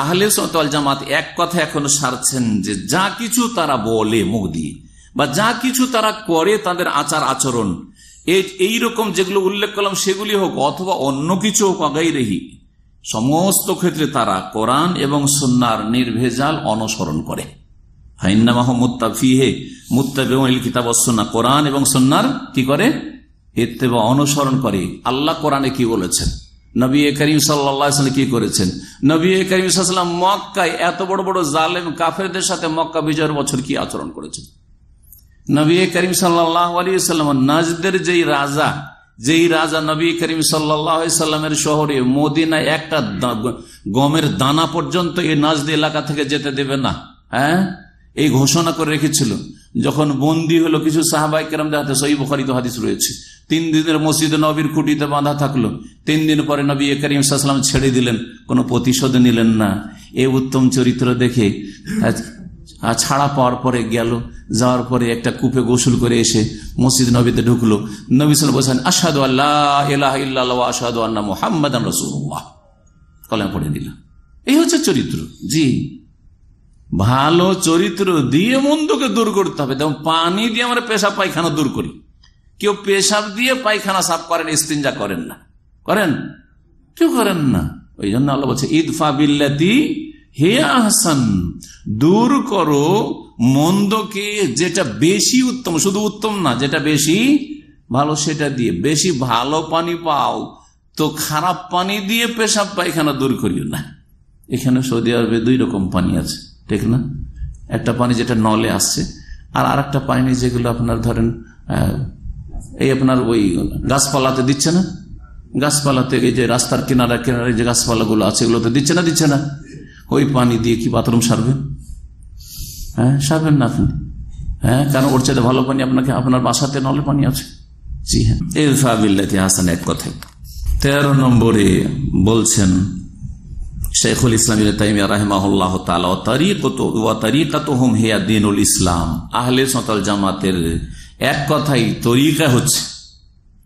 আহলে সতল জামাত এক কথা এখনও সারছেন যে, যা কিছু তারা বলে মুখ দিয়ে বা যা কিছু তারা করে তাদের আচার আচরণ, এই রকম যেগুলো উল্লেখ করলাম সেগুলি হোক অথবা অন্য কিছু হোক আগাইরেহি সমস্ত ক্ষেত্রে তারা কোরআন এবং সন্ন্যার নির্ভেজাল অনুসরণ করে। হাইন্নামাহ মুত্তাফিহে মুত্তাবিউল কিতাব সন্না কোরআন এবং সন্ন্যার কি করে? ইত্তেবা, অনুসরণ করে। আল্লাহ কোরআনে কি বলেছেন? নবী করিম সাল্লাম কি করেছেন? নবী করিম সাল্লাম মক্কায় এত বড় বড় জালেম কাফেরদের সাথে মক্কা বিজয়ের বছর কি আচরণ করেছেন? নবী করিম সাল্লাহ আলী সাল্লাম নাজদের যেই রাজা যেই রাজা নবী করিম সাল্লামের শহরে মদিনা একটা গমের দানা পর্যন্ত এই নাজদ এলাকা থেকে যেতে দেবে না। হ্যাঁ? এই ঘোষণা করে রেখেছিল যখন বন্দি হলো কিছু সাহাবাই কেরাম হাতে সই বখারিত হাদিস রয়েছে। তিন দিনের মসজিদ নবীর খুঁটিতে বাঁধা থাকল। তিন দিন পরে নবী করিম সাল্লাম ছেড়ে দিলেন, কোনো প্রতিশোধ নিলেন না। এ উত্তম চরিত্র দেখে ছাড়া পাওয়ার পরে গেল। যাওয়ার পরে একটা কূপে গোসল করে এসে মসজিদ নবীতে ঢুকলো। নবী সাল বলছেন আসাদু আল্লাহ আসাদু আল্লাহ মোহাম্মদ রসুল্লাহ কলাম পড়ে নিল এই হচ্ছে চরিত্র। জি। ভালো চরিত্র দিয়ে মন্দকে দূর করতে হবে। যেমন পানি দিয়ে আমরা পেশাব পায়খানা দূর করি। কেউ পেশাব দিয়ে পায়খানা সাফ করেন, ইস্তিনজা করেন না। করেন? কেউ করেন না। ওই জন্য আল্লাহ বলছে, ইদফা বিল্লাতি হে আহসান। দূর করো মন্দকে, যেটা বেশি উত্তম। শুধু উত্তম না, যেটা বেশি ভালো, সেটা দিয়ে। বেশি ভালো পানি পাও, তো খারাপ পানি দিয়ে পেশাব পায়খানা দূর করিও না। এখানে সৌদি আরবে দুই রকম পানি আছে। ঠিক না? একটা পানি যেটা নলে আসছে। আর আর একটা পানি যেগুলো আপনার ধরেন এই আপনার ওই গাছপালাতে দিচ্ছে না? গাছপালাতে এই যে রাস্তার কিনারা, কিনারে যে গাছপালাগুলো আছে, এগুলোতে দিচ্ছে না দিচ্ছে না? ওই পানি দিয়ে কি বাথরুম সারবেন? হ্যাঁ সারবেন না আপনি। হ্যাঁ কারণ ওর চাইতে ভালো পানি আপনাকে, আপনার বাসাতে নলে পানি আছে? জি হ্যাঁ। এই এলফাবিল্লাতি হাসান এক কথায়। তেরো নম্বরে বলছেন শেখুল ইসলাম রাহমাহুল্লাহ তালা তরিকত হুম হেয়া দিনুল ইসলাম। আহলে সতাল জামাতের এক কথাই তরিকা হচ্ছে,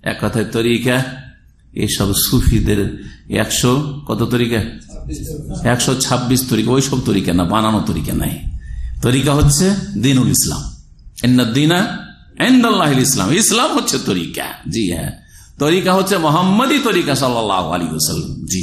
এক কথায় তরিকা, এসব সুফিদের একশো কত তরিকা? একশো ছাব্বিশ তরিকা, ওই সব তরিকা না, বানানো তরিকা নাই। তরিকা হচ্ছে দিনুল ইসলাম। ইসলাম ইসলাম হচ্ছে তরিকা। জি হ্যাঁ তরিকা হচ্ছে মোহাম্মদী তরিকা সাল্লাহ আলী জি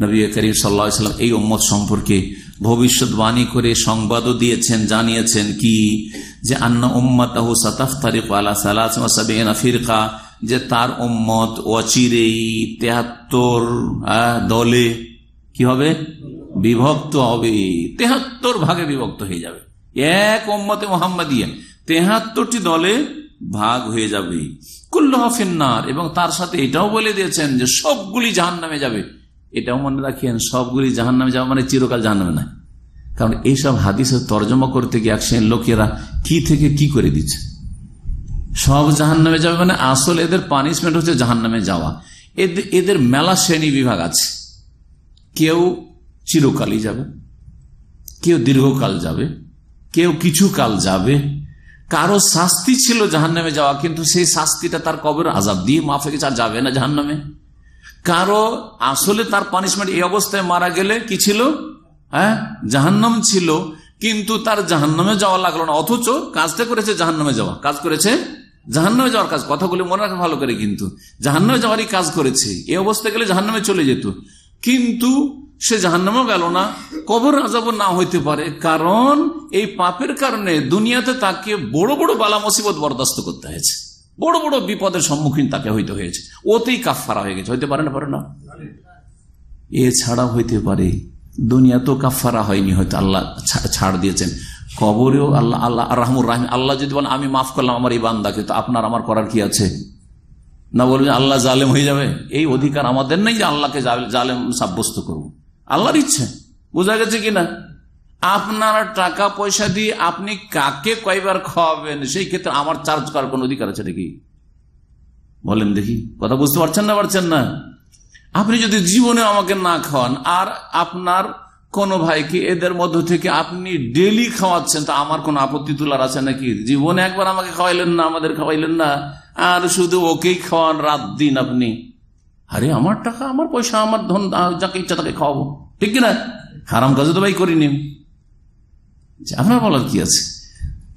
নবী করিম সাল্লাম এই উম্মত সম্পর্কে ভবিষ্যৎবাণী করে সংবাদও দিয়েছেন, জানিয়েছেন কি? যে আন্না উম্মতাহ সাতাফ তারিক আলা সালাসবিনা ফিরকা, যে তার উম্মত অচিরেই তেহাত্তর দলে কি হবে? বিভক্ত হবে। তেহাত্তর ভাগে বিভক্ত হয়ে যাবে। এক ওম্মতে মোহাম্মদিয়া, তেহাত্তরটি দলে ভাগ হয়ে যাবে। কুল্লহ ফিন্নার, এবং তার সাথে এটাও বলে দিয়েছেন যে সবগুলি জাহান নামে যাবে। এটাও মনে রাখিয়েন সবগুলি জাহান নামে যাবে মানে চিরকাল জাহান নামে না কারণ এইসব হাদিসের তর্জমা করতে গিয়ে একশন লোকেরা কি থেকে কি করে দিচ্ছে? সব জাহান নামে যাবে মানে আসল এদের পানিশমেন্ট হচ্ছে জাহান নামে যাওয়া এদের মেলা শ্রেণি বিভাগ আছে। কেউ চিরকালই যাবে, কেউ দীর্ঘকাল যাবে, কেউ কিছু কাল যাবে। কারও শাস্তি ছিল জাহান নামে যাওয়া, কিন্তু সেই শাস্তিটা তার কবর আজাব দিয়ে মাফে গেছে, আর যাবে না জাহান নামে কারও আসলে তার পানিশমেন্ট এই অবস্থায় মারা গেলে কি ছিল? হ্যাঁ? জাহান্নাম ছিল, কিন্তু তার জাহান্নামে যাওয়া লাগল না। অথচ কাজটা করেছে জাহান্নামে যাওয়া। কাজ করেছে? জাহান্নামে যাওয়ার কাজ। কথাগুলি মনে রাখা ভালো করে কিন্তু। জাহান্নামে যাওয়ারই কাজ করেছে। এই অবস্থায় গেলে জাহান্নামে চলে যেত। কিন্তু সে জাহান্নামও গেল না। কবর আজাব না হইতে পারে। কারণ এই পাপের কারণে দুনিয়াতে তাকে বড় বড় বালা মুসিবত বরদাস্ত করতে হয়েছে। বড় বড় বিপদের সম্মুখীন তাকে হইতে হয়েছে। ওতেই কাফারা হয়ে গেছে। হইতে পারে না পারে না? এছাড়া হইতে পারে। দুনিয়া তো কাফারা হয়নি হয়তো আল্লাহ ছাড় দিয়েছেন। কবরেও আল্লাহ আল্লাহ রাহমুর রাহিম আল্লাহ যদি বলেন, আমি মাফ করলাম আমার এই বান্দাকে তো আপনার আমার করার কি আছে? না বলবেন, আল্লাহ জালেম হয়ে যাবে এই অধিকার আমাদের নেই যে আল্লাহকে জাল- জালেম সাব্যস্ত করব। আল্লাহর ইচ্ছে। বোঝা গেছে কিনা? আপনার টাকা পয়সা দিয়ে আপনি কাকে কয়বার খাওয়াবেন? সেই ক্ষেত্রে আমার চার্জ করার কোন অধিকার আছে নাকি? বলেন দেখি, কথা বুঝতে পারছেন না পারছেন না? আপনি যদি জীবনে আমাকে না খাওয়ান, আর আপনার কোন ভাইকে এদের মধ্য থেকে আপনি ডেলি খাওয়াচ্ছেন, তা আমার কোন আপত্তি তোলার আছে নাকি? জীবনে একবার আমাকে খাওয়াইলেন না, আমাদের খাওয়াইলেন না, আর শুধু ওকেই খাওয়ান রাত দিন আপনি? আরে, আমার টাকা, আমার পয়সা, আমার ধন যাকে ইচ্ছা তাকে খাওয়াবো। ঠিক কিনা? হারাম কাজে তো ভাই করিনি। আপনার বলার কি আছে?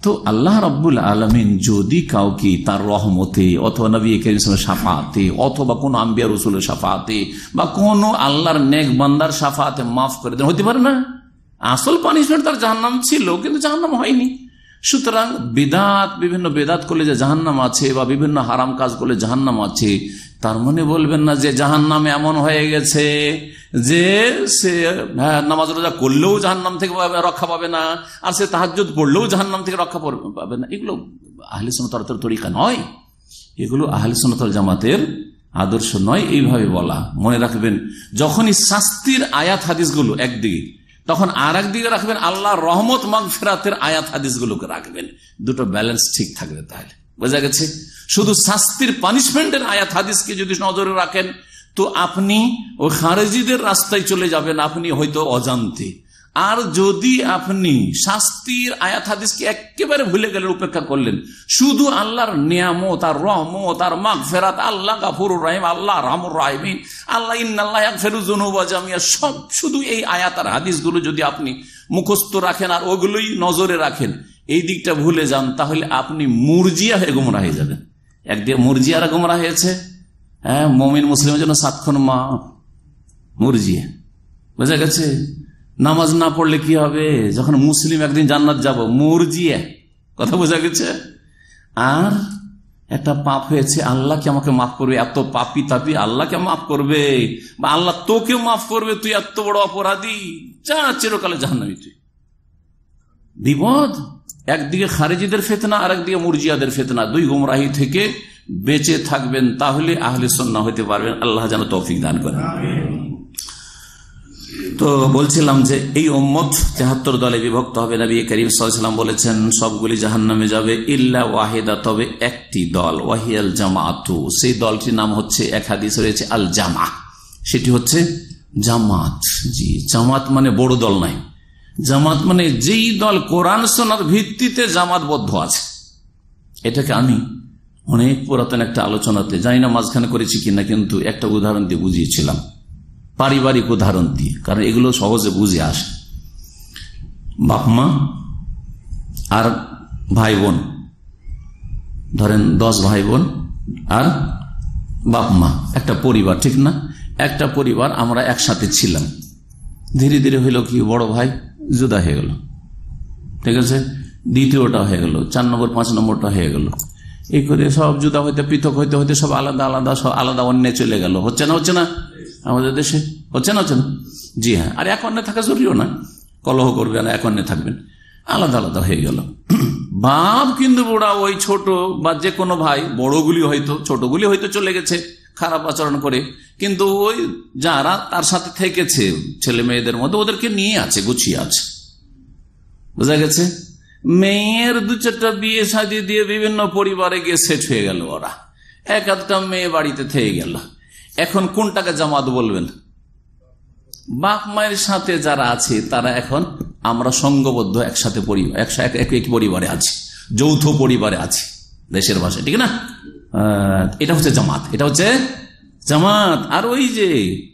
তো আল্লাহ রব্বুল আলমিন যদি কাউকে তার রহমতে অথবা নবী করিমের সাফাতে অথবা কোনো আম্বিয়া রসুলের সাফাতে বা কোনো আল্লাহর নেক বান্দার সাফাতে মাফ করে দেন হতে পারে না? আসল পানিশমেন্ট তার জাহান্নাম ছিল, কিন্তু জাহান্নাম হয়নি। সুতরাং বেদাত বিভিন্ন বেদাত করলে যে জাহান্নাম আছে বা বিভিন্ন হারাম কাজ করলে জাহান্নাম আছে তার মানে বলবেন না যে জাহান্নাম এমন হয়ে গেছে যে সে হ্যাঁ, নামাজ রোজা করলেও জাহান্নাম থেকে রক্ষা পাবে না আর সে তাহাজ্জুদ পড়লেও জাহান্নাম থেকে রক্ষা পাবে না। এগুলো আহলে সুন্নাতের তরিকা নয়। এগুলো আহলে জামাতের আদর্শ নয়। এইভাবে বলা। মনে রাখবেন যখনই শাস্তির আয়াত হাদিসগুলো একদিকে তখন আর একদিকে রাখবেন আল্লাহ রহমত মাগ ফেরাতের আয়াত হাদিসগুলোকে রাখবেন। দুটো ব্যালেন্স ঠিক থাকবে তাহলে। বোঝা গেছে? শুধু শাস্তির পানিশমেন্টের আয়াত হাদিসকে যদি নজরে রাখেন, তো আপনি ওই খারেজিদের রাস্তায় চলে যাবেন, আপনি হয়তো অজান্তে। আর যদি আপনি শাস্তির আয়াত হাদিসকে একেবারে ভুলে গেলেন, উপেক্ষা করলেন, শুধু আল্লাহর নিয়ামত আর রহমত আর মাগ ফেরাত আল্লাহ গাফুর রাহিম, আল্লাহ রামুর রাহিমিন, আল্লাহ ইন্নাল্লাহ ফেরুজনুবা জামিয়া, সব শুধু এই আয়াত আর হাদিসগুলো যদি আপনি মুখস্থ রাখেন আর ওগুলোই নজরে রাখেন, এই দিকটা ভুলে যান, তাহলে আপনি মুরজিয়া হয়ে গুমরা হয়ে যাবেন। একদিকে মুরজিয়ারা গুমরা হয়েছে হ্যাঁ মমিন মুসলিমের জন্য সাতক্ষণ মা, মুরজিয়া, বোঝা গেছে? নামাজ না পড়লে কি হবে? যখন মুসলিম একদিন জান্নাত যাব, মুরজিয়া। কথা বোঝা গেছে? আর একটা পাপ হয়েছে, আল্লাহ কি আমাকে মাফ করবে? এত পাপি তাপি আল্লাহকে মাফ করবে? বা আল্লাহ তোকে মাফ করবে, তুই এত বড় অপরাধী। যা চিরকালে জাহান্নাবি তুই। বিপদ? একদিকে খারেজিদের ফেতনা আর একদিকে মুরজিয়াদের ফেতনা। দুই গুমরাহি থেকে বেঁচে থাকবেন, তাহলে আহলে সন্না হতে পারবেন। আল্লাহ যেন তৌফিক দান করেন। তো বলছিলাম যে এই ওম্মত তেহাত্তর দলে বিভক্ত হবে, নবী করিম সাল্লাম বলেছেন, সবগুলি জাহান নামে যাবে, ইল্লা ওয়াহিদা, তবে একটি দল, ওয়াহিয়াল জামাতু সেই দলটির নাম হচ্ছে, এক হাদিস রয়েছে, আল জামা সেটি হচ্ছে জামাত। জি, জামাত মানে বড় দল নাই জামাত মানে যেই দল কোরআন সোনার ভিত্তিতে জামাতবদ্ধ আছে। এটাকে আমি অনেক পুরাতন একটা আলোচনাতে, জানি না মাঝখানে করেছি কিনা, কিন্তু একটা উদাহরণ দিয়ে বুঝিয়েছিলাম। পারিবারিক উদাহরণ দিয়ে, কারণ এগুলো সহজে বুঝে আসে। বাপ মা আর ভাই বোন, ধরেন দশ ভাই বোন আর বাপ মা, একটা পরিবার, ঠিক না? একটা পরিবার আমরা একসাথে ছিলাম। ধীরে ধীরে হইল কি, বড় ভাই জুদা হয়ে গেল। ঠিক আছে? দ্বিতীয়টা হয়ে গেল, চার নম্বর, পাঁচ নম্বরটা হয়ে গেল। এই করে সব জুদা হইতে, পৃথক হইতে হইতে সব আলাদা আলাদা, সব আলাদা অন্যে চলে গেল। হচ্ছে না হচ্ছে না? আমাদের দেশে? হচ্ছে না হচ্ছে না? জি হ্যাঁ। আর এক থাকা জরুরিও না। কলহ করবে না, এক থাকবেন। আলাদা আলাদা হয়ে গেল। বাপ কিন্তু বুড়া ওই ছোট বা যে কোনো ভাই, বড়গুলি হয়তো, ছোটগুলি হয়তো চলে গেছে, খারাপ আচরণ করে। কিন্তু ওই যারা তার সাথে থেকেছে, ছেলে মেয়েদের মধ্যে, ওদেরকে নিয়ে আছে, গুছিয়ে আছে। বোঝা গেছে? মেয়ের দু চারটা বিয়ে সাজি দিয়ে বিভিন্ন পরিবারে গিয়ে সেট হয়ে গেল ওরা। এক আধটা মেয়ে বাড়িতে থেকে গেল। এখন কোনটাকে জামাত বলবেন? বাপ মায়ের সাথে যারা আছে, তারা এখন আমরা সঙ্গবদ্ধ একসাথে পরিবার একসাথে এক পরিবারে আছি। যৌথ পরিবারে আছি। দেশের ভাষায়, ঠিক না? এটা হচ্ছে জামাত। এটা হচ্ছে জামাত। আর ওই যে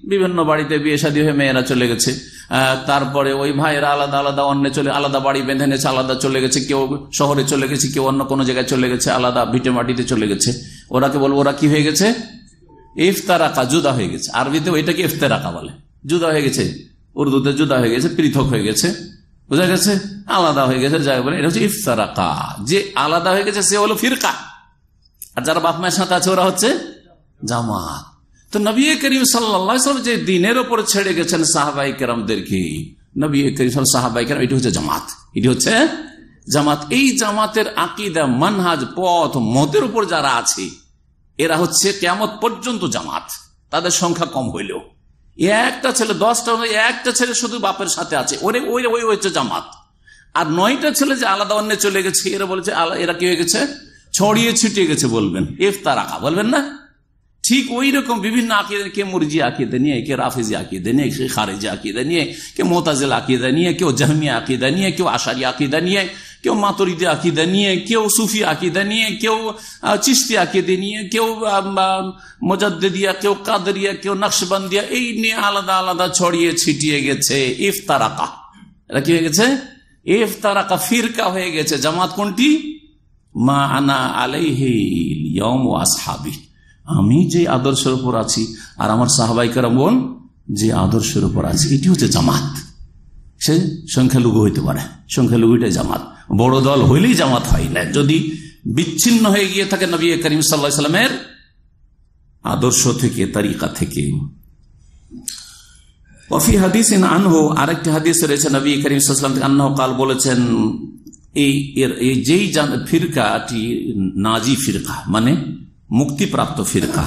বিভিন্ন বাড়িতে বিয়ে শাদী হয়ে মেয়েরা চলে গেছে। তারপরে ওই ভাইয়েরা আলাদা আলাদা অন্য চলে, আলাদা বাড়ি বেঁধে নিয়েছে আলাদা চলে গেছে, কেউ শহরে চলে গেছে, কেউ অন্য কোনো জায়গায় চলে গেছে, আলাদা ভিটে মাটিতে চলে গেছে। ওরাকে বলব, ওরা কি হয়ে গেছে? ইফতারাকা, জুদা হয়ে গেছে। আরবিতে ওইটাকে ইফতারাকা বলে? জুদা হয়ে গেছে। উর্দুতে জুদা হয়ে গেছে, পৃথক হয়ে গেছে। বোঝা গেছে? আলাদা হয়ে গেছে, যাই বলে, এটা হচ্ছে ইফতারাকা। যে আলাদা হয়ে গেছে, সে হলো ফিরকা। আর যারা বাপ মায়ের সাথে আছে, ওরা হচ্ছে জামাত। তো নবী করিম সাল্লাম যে দিনের ওপর ছেড়ে গেছেন সাহাবাই কেরামদেরকে নবী করিম সাহাবাই কেরাম, এটি হচ্ছে জামাত। এটি হচ্ছে জামাত। এই জামাতের আকিদা, মানহাজ, পথ, মতের উপর যারা আছে, এরা হচ্ছে কেমত পর্যন্ত জামাত। তাদের সংখ্যা কম হইলেও। একটা ছেলে দশটা একটা ছেলে শুধু বাপের সাথে আছে। ওরে, ওই ওই হচ্ছে জামাত। আর নয়টা ছেলে যে আলাদা অন্য চলে গেছে, এরা বলেছে এরা কি হয়ে গেছে? ছড়িয়ে ছিটিয়ে গেছে বলবেন। ইফতার আঁকা বলবেন না? ঠিক ওই রকম বিভিন্ন আকিদে, কে মুরজি আকিদে নিয়ে, কে রাফেজি আকিদে নিয়ে, কে খারেজি আকিদে নিয়ে, কে মোতাজিল আকিদা নিয়ে, কেউ জাহমিয়া আকিদা নিয়ে, কেউ আশারি আকিদা নিয়ে, কেউ মাতরিদি আকিদা নিয়ে, কেউ সুফি আকিদা নিয়ে, কেউ চিস্তি আকিদে নিয়ে, কেউ মোজাদ্দিয়া কেউ কাদরিয়া, কেউ নকশবন্দিয়া, এই নিয়ে আলাদা আলাদা ছড়িয়ে ছিটিয়ে গেছে। ইফতারাকা। এটা কি হয়ে গেছে? ইফতারাকা, ফিরকা হয়ে গেছে। জামাত কোনটি? মা আনা আলাইহি ইয়ম ও আসহাবি। আমি যে আদর্শের উপর আছি আর আমার সাহাবাইকার বোন যে আদর্শের উপর আছে, এটি হচ্ছে জামাত। সে সংখ্যালঘু হইতে পারে সংখ্যালঘুটাই জামাত। বড় দল হইলেই জামাত হয় না। যদি বিচ্ছিন্ন হয়ে গিয়ে থাকে নবী করিম সাল্লা সাল্লামের আদর্শ থেকে, তারিকা থেকে। ওফি হাদিস আনহু, আরেকটি হাদিস রয়েছে নবী করিম সাল্লাম থেকে আন্নাহ কাল বলেছেন, এই এর, এই যেই ফিরকাটি নাজি ফিরকা মানে মুক্তিপ্রাপ্ত ফিরকা।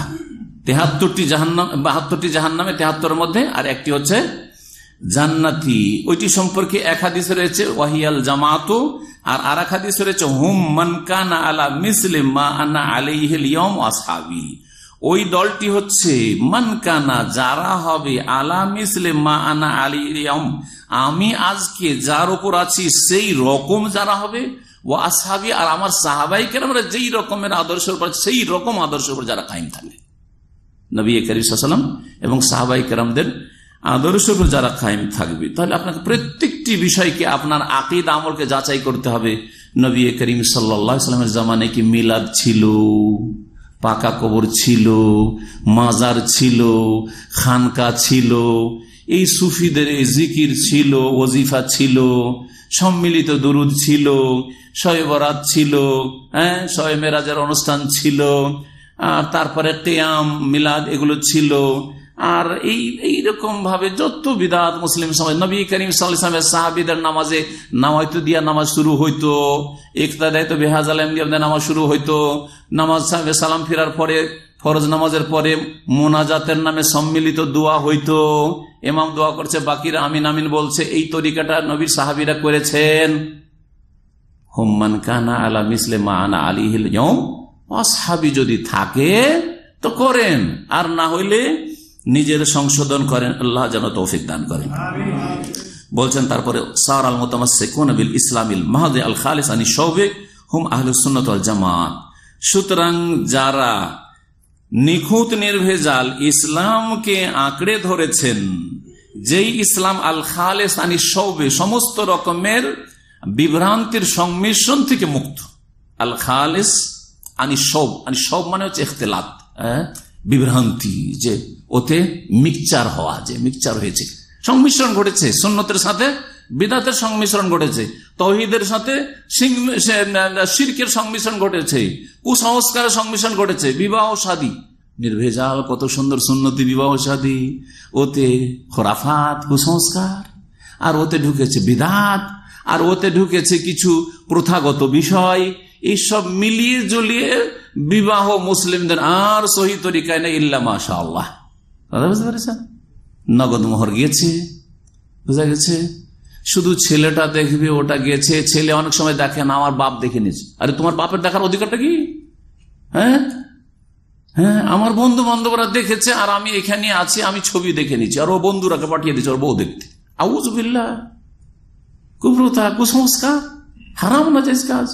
তেহাত্তরটি জাহান্নাম, বাহাত্তরটি জাহান্নামে তেহাত্তরের মধ্যে আর একটি হচ্ছে জান্নাতি। ওইটি সম্পর্কে এক হাদিস রয়েছে, ওয়াহিয়াল জামাতো, আর আর এক হাদিস রয়েছে, হুম মানকানা আলা মিসলিম মা আনা আলাইহিল ইয়ম আসহাবি। ওই দলটি হচ্ছে মানকানা যারা হবে আলা মিসলিম মা আনা আলী আমি আজকে যার উপর আছি সেই রকম যারা হবে ও আসহাবি আর আমার সাহাবাই কেরামরা যেই রকমের আদর্শের উপর সেই রকম আদর্শের উপর যারা কায়েম থাকে। নবী করিম এবং সাহাবাই কেরামদের আদর্শ উপর যারা কায়েম থাকবে, তাহলে আপনাকে প্রত্যেকটি বিষয়কে, আপনার আকিদ আমলকে যাচাই করতে হবে। নবী করিম সাল্লামের জামানে কি মিলাদ ছিল? পাকা কবর ছিল? মাজার ছিল? খানকা ছিল? এই সুফিদের এই জিকির ছিল, ওজিফা ছিল, সম্মিলিত দুরুদ ছিল, শয়ে ছিল হ্যাঁ শয়ে মেরাজের অনুষ্ঠান ছিল, আর তারপরে কেয়াম, মিলাদ এগুলো ছিল। আর এই এইরকম ভাবে যত বিদাত মুসলিম সমাজ, নবী করিম সাল্লামের সাহাবিদের নামাজে নামাইতো দিয়া নামাজ শুরু হইতো একতাদায় তো বেহাজ আলম দিয়ে নামাজ শুরু হইতো, নামাজ সাহেব সালাম ফেরার পরে ফরজ নামাজের পরে মোনাজাতের নামে সম্মিলিত দোয়া হইতো। এমাম দোয়া করছে, বাকিরা আমিন আমিন বলছে, এই তরিকাটা নবীর সাহাবিরা করেছেন। হোম্মান কানা আলা মিসলে মা আনা আলী হিল অসাবি যদি থাকে তো করেন, আর না হইলে নিজের সংশোধন করেন, আল্লাহ যেন তৌফিক দান করেন। বলছেন, তারপরে, সার আল মোতামিল ইসলামিল মাহাদে আল খালিস আনি সৌবেক হুম আহলুসুন্নত জামাত। সুতরাং যারা নিখুঁত নির্ভেজাল ইসলামকে আঁকড়ে ধরেছেন। যেই ইসলাম আল খালেস আনি সমস্ত রকমের বিভ্রান্তির সংমিশ্রণ থেকে মুক্ত। আল খালেস আনি সব আনি সব মানে হচ্ছে এখতেলাত হ্যাঁ? বিভ্রান্তি, যে ওতে মিক্সচার হওয়া, যে মিক্সচার হয়েছে। সংমিশ্রণ ঘটেছে, সুন্নতের সাথে বিদাতের সংমিশ্রণ ঘটেছে। তহিদের সাথে শিরকের সংমিশ্রণ ঘটেছে কুসংস্কারের সংমিশ্রণ ঘটেছে, বিবাহ শাদী নির্ভেজাল, কত সুন্দর সুন্নতি বিবাহ শাদী ওতে খোরাফাত, কুসংস্কার, আর ওতে ঢুকেছে বিদাত, আর ওতে ঢুকেছে কিছু প্রথাগত বিষয়। এইসব মিলিয়ে জলিয়ে বিবাহ মুসলিমদের আর সহি তরিকায় না ইল্লা মাশা আল্লাহ বুঝতে পেরেছেন? নগদ মোহর গিয়েছে, বুঝা গেছে? শুধু ছেলেটা দেখবে, ওটা গেছে। ছেলে অনেক সময় দেখে না, আমার বাপ দেখে নিয়েছে। আরে তোমার বাপের দেখার অধিকারটা কি? হ্যাঁ? হ্যাঁ আমার বন্ধু বান্ধবরা দেখেছে আর আমি এখানে আছি, আমি ছবি দেখে নিচ্ছি আর ও বন্ধুরাকে পাঠিয়ে দিচ্ছে ওর বউ দেখতে। আউজবিল্লা কুপ্রতা কুসংস্কার। হারাম না যাইজ কাজ।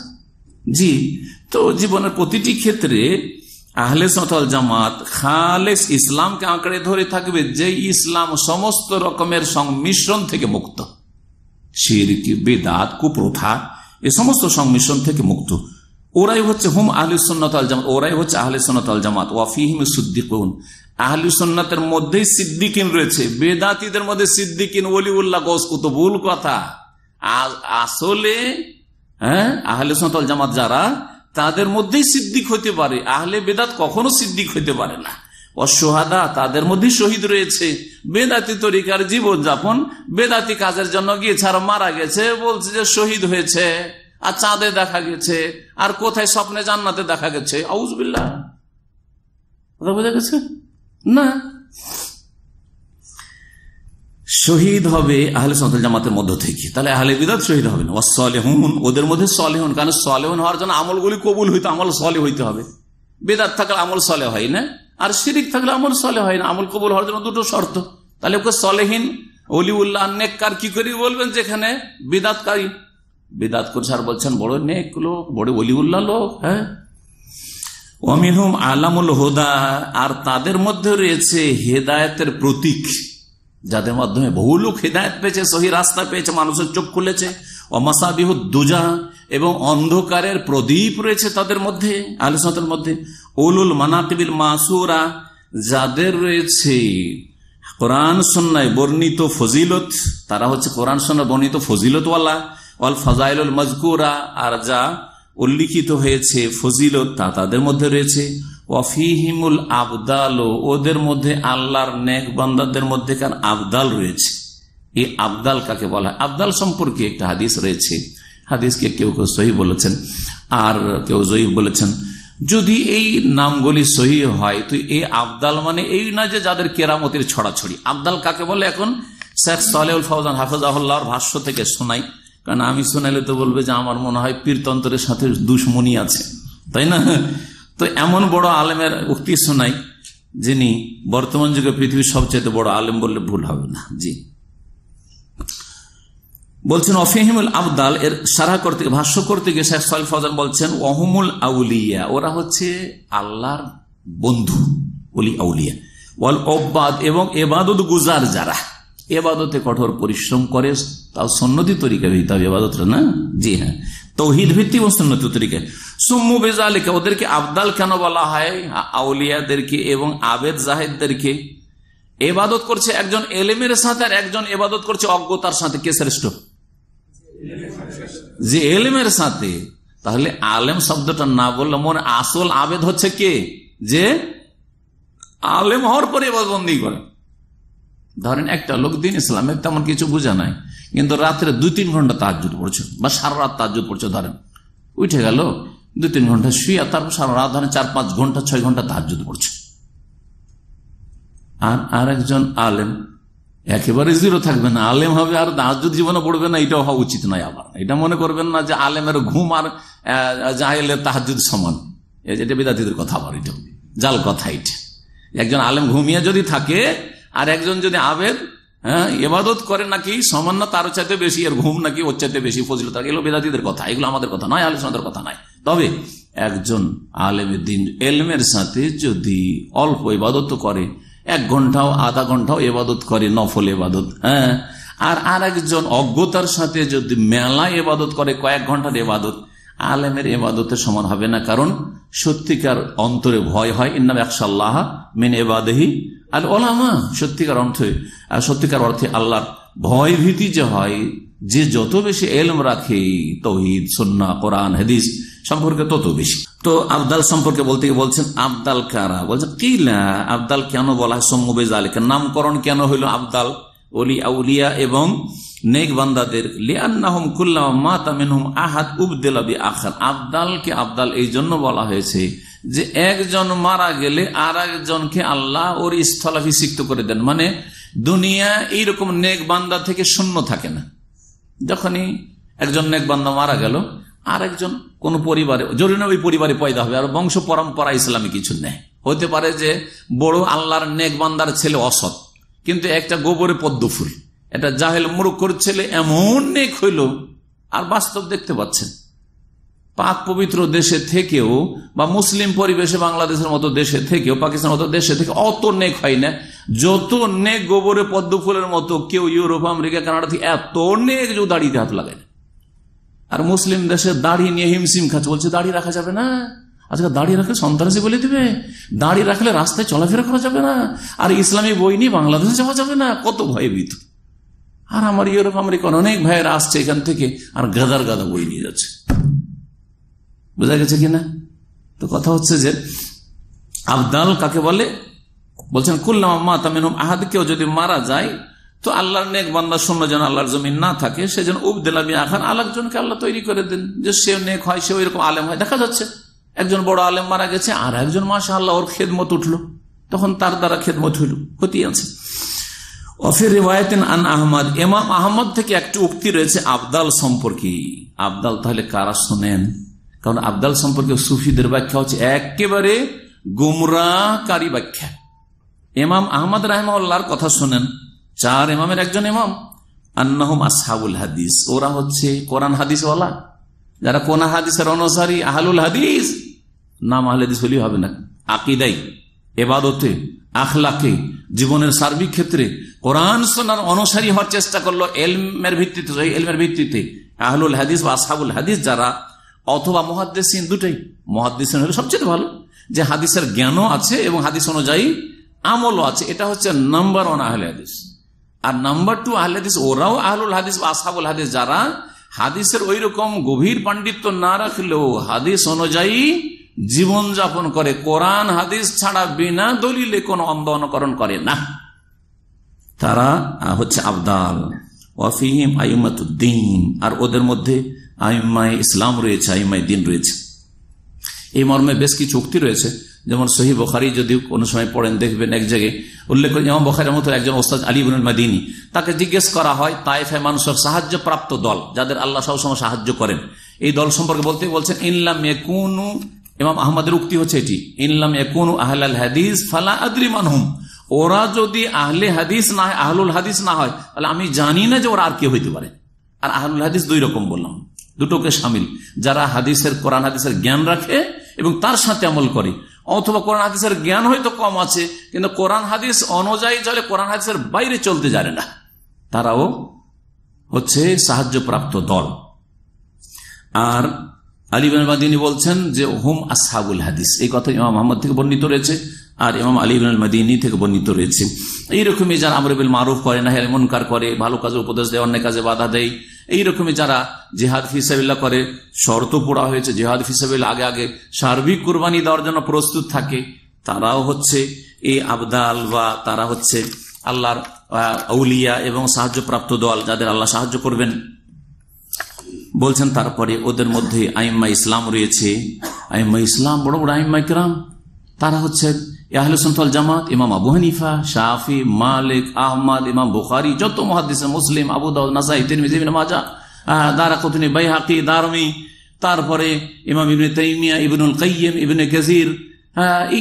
জি, তো জীবনের প্রতিটি ক্ষেত্রে আহলে জামাত খালেস ইসলামকে আঁকড়ে ধরে থাকবে যে ইসলাম সমস্ত রকমের সংমিশ্রণ থেকে মুক্ত। শিরকি বেদাত, কুপ্রথা, এ সমস্ত সংমিশ্রণ থেকে মুক্ত। ওরাই হচ্ছে হুম আহলি সন্ন্যত আল জামাত, ওরাই হচ্ছে আহলে সন্ন্যত আল জামাত। ওয়াফিহিম সিদ্দিকুন। আহলি সন্ন্যতের মধ্যেই সিদ্দিকিন রয়েছে। বেদাতিদের মধ্যে সিদ্দিকিন ওলিউল্লাহ গোস কুতুবুল কথা। আসলে হ্যাঁ আহলে সন্ন্যত জামাত যারা, তাদের মধ্যেই সিদ্দিক হতে পারে। আহলে বেদাত কখনো সিদ্দিক হতে পারে না। অসহাদা তাদের মধ্যে শহীদ রয়েছে। বেদাতি তরিকার জীবন যাপন বেদাতি কাজের জন্য গিয়েছে আর মারা গেছে, বলছে যে শহীদ হয়েছে, আর চাঁদে দেখা গেছে, আর কোথায় স্বপ্নে জান্নাতে দেখা গেছে। আউজবিল্লা বোঝা গেছে? না। শহীদ হবে আহলে সন্তাল জামাতের মধ্য থেকে। তাহলে আহলে বিদাত শহীদ হবে না। সলেহন ওদের মধ্যে সলেহন, কারণ সলেহন হওয়ার জন্য আমলগুলি কবুল হইতে, আমল সলে হইতে হবে। বেদাত থাকলে আমল সলে হয় না। আর শিরিক থাকলে আমল সলে হয় না। আমল কবুল হওয়ার জন্য দুটো শর্ত। তাহলে ওকে সলেহীন, অলিউল্লাহ, নেককার কি করে বলবেন যেখানে? বিদাতকারী। বিদাত করছে আর বলছেন, বড় নেক লোক, বড় অলিউল্লাহ লোক হ্যাঁ? অমিনহুম আলামুল হোদা, আর তাদের মধ্যে রয়েছে হেদায়তের প্রতীক, যাদের মাধ্যমে বহু লোক হেদায়ত পেয়েছে, সহি রাস্তা পেয়েছে, মানুষের চোখ খুলেছে। অমাসাবিহ দুজা, এবং অন্ধকারের প্রদীপ রয়েছে তাদের মধ্যে আলোচনার মধ্যে। উলুল মানাকিবিল মাসুরা, যাদের রয়েছে কোরআন সন্ন্যায় বর্ণিত ফজিলত, তারা হচ্ছে কোরআন সন্ন্যায় বর্ণিত ফজিলতওয়ালা অল ফজাইলুল মজকুরা, আর যা উল্লিখিত হয়েছে ফজিলত, তা তাদের মধ্যে রয়েছে। ওয়াফিহিমুল আবদাল, ওদের মধ্যে আল্লাহর নেক বান্দাদের মধ্যে কার আবদাল রয়েছে। এই আবদাল কাকে বলা হয়? আবদাল সম্পর্কে একটা হাদিস রয়েছে। হাদিসকে কেউ কেউ সহি বলেছেন, আর কেউ জয়ীফ বলেছেন। যদি এই নামগুলি সহি হয়, তো এই আবদাল মানে এই না যে যাদের কেরামতির ছড়াছড়ি। আবদাল কাকে বলে এখন? শেখ সালেউল ফৌজান হাফিজাহুল্লাহর ভাষ্য থেকে শোনাই। কারণ আমি শোনালে তো বলবে যে আমার মনে হয় পীরতন্ত্রের সাথে দুশ্মনী আছে। তাই না? তো এমন বড় আলেমের উক্তি শোনাই, যিনি বর্তমান যুগে পৃথিবীর সবচেয়ে বড় আলেম বললে ভুল হবে না। জি। বলছেন, অফিহিমুল আবদাল এর সারা করতে, ভাষ্য করতে গিয়ে শেখ সাল ফজান বলছেন, ওহমুল আউলিয়া ওরা হচ্ছে আল্লাহর বন্ধু বলি আউলিয়া। ওয়াল অব্বাদ এবং এবাদত গুজার যারা, এবাদতে কঠোর পরিশ্রম করে, তাও সন্নতি তরিকা ভিত্তি হবে এবাদতটা না? জি হ্যাঁ। তৌহিদ ভিত্তিক ও সন্নতি তরিকা সুম্মু বেজালিকা, ওদেরকে আবদাল কেন বলা হয়? আউলিয়াদেরকে এবং আবেদ জাহেদদেরকে। এবাদত করছে একজন এলেমের সাথে আর একজন এবাদত করছে অজ্ঞতার সাথে। কে শ্রেষ্ঠ? যে এলেমের সাথে, তাহলে আলেম শব্দটা না বললে মনে আসল আবেদ হচ্ছে কে? যে আলেম হওয়ার পরে বন্দি করে। ধরেন একটা লোক দিন ইসলামের তেমন কিছু বোঝা নাই, কিন্তু রাত্রে দুই তিন ঘণ্টা তাহাজুদ পড়ছে, বা সারা রাত তাহাজুদ পড়ছে, ধরেন। উঠে গেল, দুই তিন ঘণ্টা শুয়ে তারপর সারা রাত ধরেন চার পাঁচ ঘণ্টা, ছয় ঘণ্টা তাহাজুদ পড়ছে। আর আর একজন আলেম একেবারে জিরো থাকবে না। আলেম হবে আর তাহাজুদ জীবনে পড়বে না, এটাও হওয়া উচিত নয় আবার। এটা মনে করবেন না যে আলেমের ঘুম আর জাহেলের তাহাজুদ সমান। এটা বিদ্যার্থীদের কথা আবার এটা। জাল কথা এটা। একজন আলেম ঘুমিয়ে যদি থাকে, আর একজন যদি আবেদ হ্যাঁ এবাদত করে নাকি সমান না তার চাইতে বেশি আর ঘুম নাকি ওর চাইতে বেশি ফজিলত। এগুলো বেদাতিদের কথা। এগুলো আমাদের কথা নয়, আলোচনাদের কথা নয়। তবে একজন আলেমের দিন, এলমের সাথে যদি অল্প ইবাদত করে এক ঘন্টাও, আধা ঘন্টাও এবাদত করে, নফল এবাদত হ্যাঁ? আর আর একজন অজ্ঞতার সাথে যদি মেলা এবাদত করে, কয়েক ঘণ্টার এবাদত, আলেমের এবাদতের সমান হবে না। কারণ সত্যিকার অন্তরে ভয় হয় ইন্নাম একশাল্লাহ মেন এবাদেহি আর ওলামা সত্যিকার অর্থে সত্যিকার অর্থে আল্লাহর ভয় ভীতি যে হয়, যে যত বেশি এলম রাখে, তহিদ সন্না কোরআন, হাদিস সম্পর্কে তত বেশি। তো আবদাল সম্পর্কে বলতে বলছেন, আবদাল কারা? বলছেন, কিলা, আবদাল কেন বলা হয় সম্মুবেজ আলিকা নামকরণ কেন হইল আবদাল? অলি আউলিয়া এবং নেক বান্দাদের লিয়ান্নাহম আবদাল এই জন্য বলা হয়েছে যে একজন মারা গেলে আর একজনকে আল্লাহ ওর করে দেন। মানে দুনিয়া এইরকম নেক বান্দা থেকে শূন্য থাকে না। যখনই একজন নেক বান্দা মারা গেল আর একজন কোন পরিবারে, জরুরি ওই পরিবারে পয়দা হবে, আর বংশ পরম্পরা ইসলামে কিছু নেই হতে পারে যে বড় আল্লাহর নেক বান্দার ছেলে অসৎ, কিন্তু একটা গোবরে পদ্ম ফুল এটা জাহেল মুরুক্ষর ছেলে এমন নেক হইল, আর বাস্তব দেখতে পাচ্ছেন পাক পবিত্র দেশে থেকেও, বা মুসলিম পরিবেশে বাংলাদেশের মতো দেশে থেকেও, পাকিস্তানের মতো দেশে থেকে অত নেক হয় না, যত নেক গোবরে পদ্ম ফুলের মতো কেউ ইউরোপ, আমেরিকা, কানাডা থেকে এত নেক যে দাড়িতে হাত লাগায়। আর মুসলিম দেশে দাড়ি নিয়ে হিমসিম খাচ্ছে। বলছে, দাড়ি রাখা যাবে না। আজকে দাড়ি রাখলে সন্ত্রাসী বলে দিবে। দাড়ি রাখলে রাস্তায় চলাফেরা করা যাবে না। আর ইসলামী বই নিয়ে বাংলাদেশে যাওয়া যাবে না। কত ভয়ভীত। আর আমার ইউরোপ আমেরিকান অনেক ভাইয়েরা আসছে এখান থেকে আর গাদার গাদা বই নিয়ে যাচ্ছে। বোঝা গেছে কিনা? তো কথা হচ্ছে যে, আবদাল কাকে বলে? বলছেন, কুল্লাম আহাদ, কেউ যদি মারা যায় তো আল্লাহর নেক বান্দা শূন্য যেন আল্লাহর জমিন না থাকে, সে যেন উবদেলামি আখান, আরেকজনকে আল্লাহ তৈরি করে দেন। যে সে নেক হয়, সে ওইরকম আলেম হয়। দেখা যাচ্ছে, একজন বড় আলেম মারা গেছে, আর একজন মাসা আল্লাহ ওর খেদমত উঠল। তখন তার দ্বারা খেদমত হইল হতেই আছে। আন এমাম থেকে একটি উক্তি রয়েছে আবদাল সম্পর্কে। আবদাল তাহলে কারা শোনেন? কারণ আবদাল সম্পর্কে সুফিদের হচ্ছে একেবারে এমাম আহমদ কথা শোনেন। চার এমামের একজন এমাম আন্নাহম আসহাবুল হাদিস। ওরা হচ্ছে কোরআন হাদিস ওয়ালা যারা কোন হাদিসের অনুসারী, আহলুল হাদিস। নাম আহলে হাদিস হলেই হবে না। আকিদাই, এবাদতে, আখলাকে, জীবনের সার্বিক ক্ষেত্রে কোরআন সোনার অনুসারী হওয়ার চেষ্টা করল এলমের ভিত্তিতে এলমের ভিত্তিতে। আহলুল হাদিস বা আসহাবুল হাদিস যারা, অথবা মহাদ্দেসিন দুটাই। মহাদ্দেসিন হলে সবচেয়ে ভালো, যে হাদিসের জ্ঞানও আছে এবং হাদিস অনুযায়ী আমলও আছে। এটা হচ্ছে নাম্বার ওয়ান আহলে হাদিস। আর নাম্বার টু আহলে হাদিস, ওরাও আহলুল হাদিস বা আসহাবুল হাদিস, যারা হাদিসের ওই রকম গভীর পাণ্ডিত্য না রাখলেও হাদিস অনুযায়ী জীবন যাপন করে, কোরআন, হাদিস ছাড়া বিনা দলিলে কোনো অন্ধ অনুকরণ করে না। তারা হচ্ছে আবদাল। ওয়াফিহিম আইমাতুদ্দিন। আর ওদের মধ্যে আইমাই ইসলাম রয়েছে আইমাই দিন রয়েছে। এই মর্মে বেশ কিছু উক্তি রয়েছে। যেমন সহি বখারি, যদি কোনো সময় পড়েন, দেখবেন এক জায়গায় উল্লেখ করেন যেমন বখারের মতো একজন ওস্তাদ আলিবুল মাদিনী, তাকে জিজ্ঞেস করা হয় তাইফে মানুষের সাহায্যপ্রাপ্ত দল, যাদের আল্লাহ সবসময় সাহায্য করেন। এই দল সম্পর্কে বলতে বলছেন ইনলাম একুনু ইমাম আহমদের উক্তি হচ্ছে এটি ইনলাম একুনু আহলাল হাদিস ফালা আদ্রি মানহুম ওরা যদি আহলে হাদিস না হয়, আহলুল হাদিস না হয়, তাহলে আমি জানি না যে ওরা আর কে হইতে পারে। আর আহলুল হাদিস দুই রকম বললাম, দুটোকে সামিল, যারা হাদিসের কোরআন, হাদিসের জ্ঞান রাখে এবং তার সাথে আমল করে। অথবা কোরআন হাদিসের জ্ঞান হয়তো কম আছে, কিন্তু কোরআন হাদিস অনুযায়ী চলে, কোরআন হাদিসের বাইরে চলতে জানে না। তারাও হচ্ছে সাহায্যপ্রাপ্ত দল। আর আলিবাদিনী বলছেন যে, হুম আসহাবুল হাদিস। এই কথা ইমাম মোহাম্মদ থেকে বর্ণিত রয়েছে, আর ইমাম আলী মাদিনী থেকে বর্ণিত রয়েছে। এইরকমই যারা আমরবিল মারুফ করে না মনকার করে, ভালো কাজে উপদেশ দেয় অন্য কাজে বাধা দেয় এইরকমই যারা জেহাদ ফিসাবিল্লা করে, শর্ত পোড়া হয়েছে জেহাদ ফিসাবিল্লা আগে আগে সার্বিক কোরবানি দেওয়ার জন্য প্রস্তুত থাকে, তারাও হচ্ছে এই আবদাল বা তারা হচ্ছে আল্লাহর আউলিয়া এবং সাহায্যপ্রাপ্ত দল যাদের আল্লাহ সাহায্য করবেন। বলছেন, তারপরে ওদের মধ্যে আইম্মা ইসলাম রয়েছে। আইম্মা ইসলাম, বড় বড় আইম্মা ইকরাম, তারা হচ্ছে আহলুসন্তল জামাত, ইমাম আবু হানিফা শাহি মালিক, আহমদ, ইমাম বুখারি, যত মহাদিস মুসলিম, আবু দাউদ, নাসাই, তিরমিজি মাজা দারা কুতুনি বাইহাকি, দারমি, তারপরে ইমাম ইবনে তাইমিয়া, ইবনুল কাইয়িম ইবনে কাসির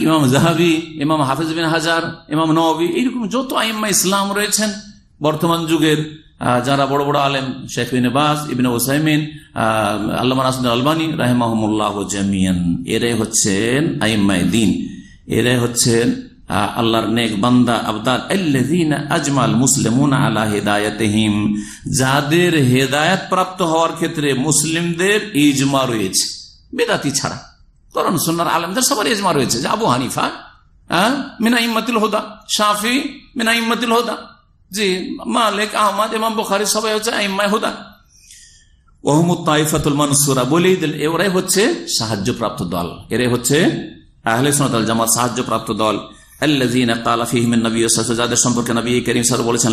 ইমাম জাহাবি ইমাম হাফিজ বিন হাজার, ইমাম নবী এইরকম যত আইম্মা ইসলাম রয়েছেন বর্তমান যুগের যারা বড় বড় আলেম, শেখ বাজ, ইবিন ওসাইমিন আল্লাহ নাসুদ আলবানী, রাহেমাহমুল্লাহ জামিয়ান। এরাই হচ্ছেন আইম্মাই দিন। এরাই হচ্ছেন আল্লাহর নেক বান্দা, আবদার। আজমাল মুসলিমুন আলা হেদায়তহিম। যাদের হেদায়ত প্রাপ্ত হওয়ার ক্ষেত্রে মুসলিমদের ইজমা রয়েছে। বেদাতি ছাড়া। করণ সুন্নার আলমদের সবার ইজমা রয়েছে। যে আবু হানিফা মিনা ইম্মাতুল হোদা, শাফি, মিনা হোদা। জি সবাই হচ্ছে হুদা। বলেই হচ্ছে সাহায্যপ্রাপ্ত দল। এরাই হচ্ছে আহলে সোনাতাল জামাত সাহায্যপ্রাপ্ত দল। সম্পর্কে বলেছেন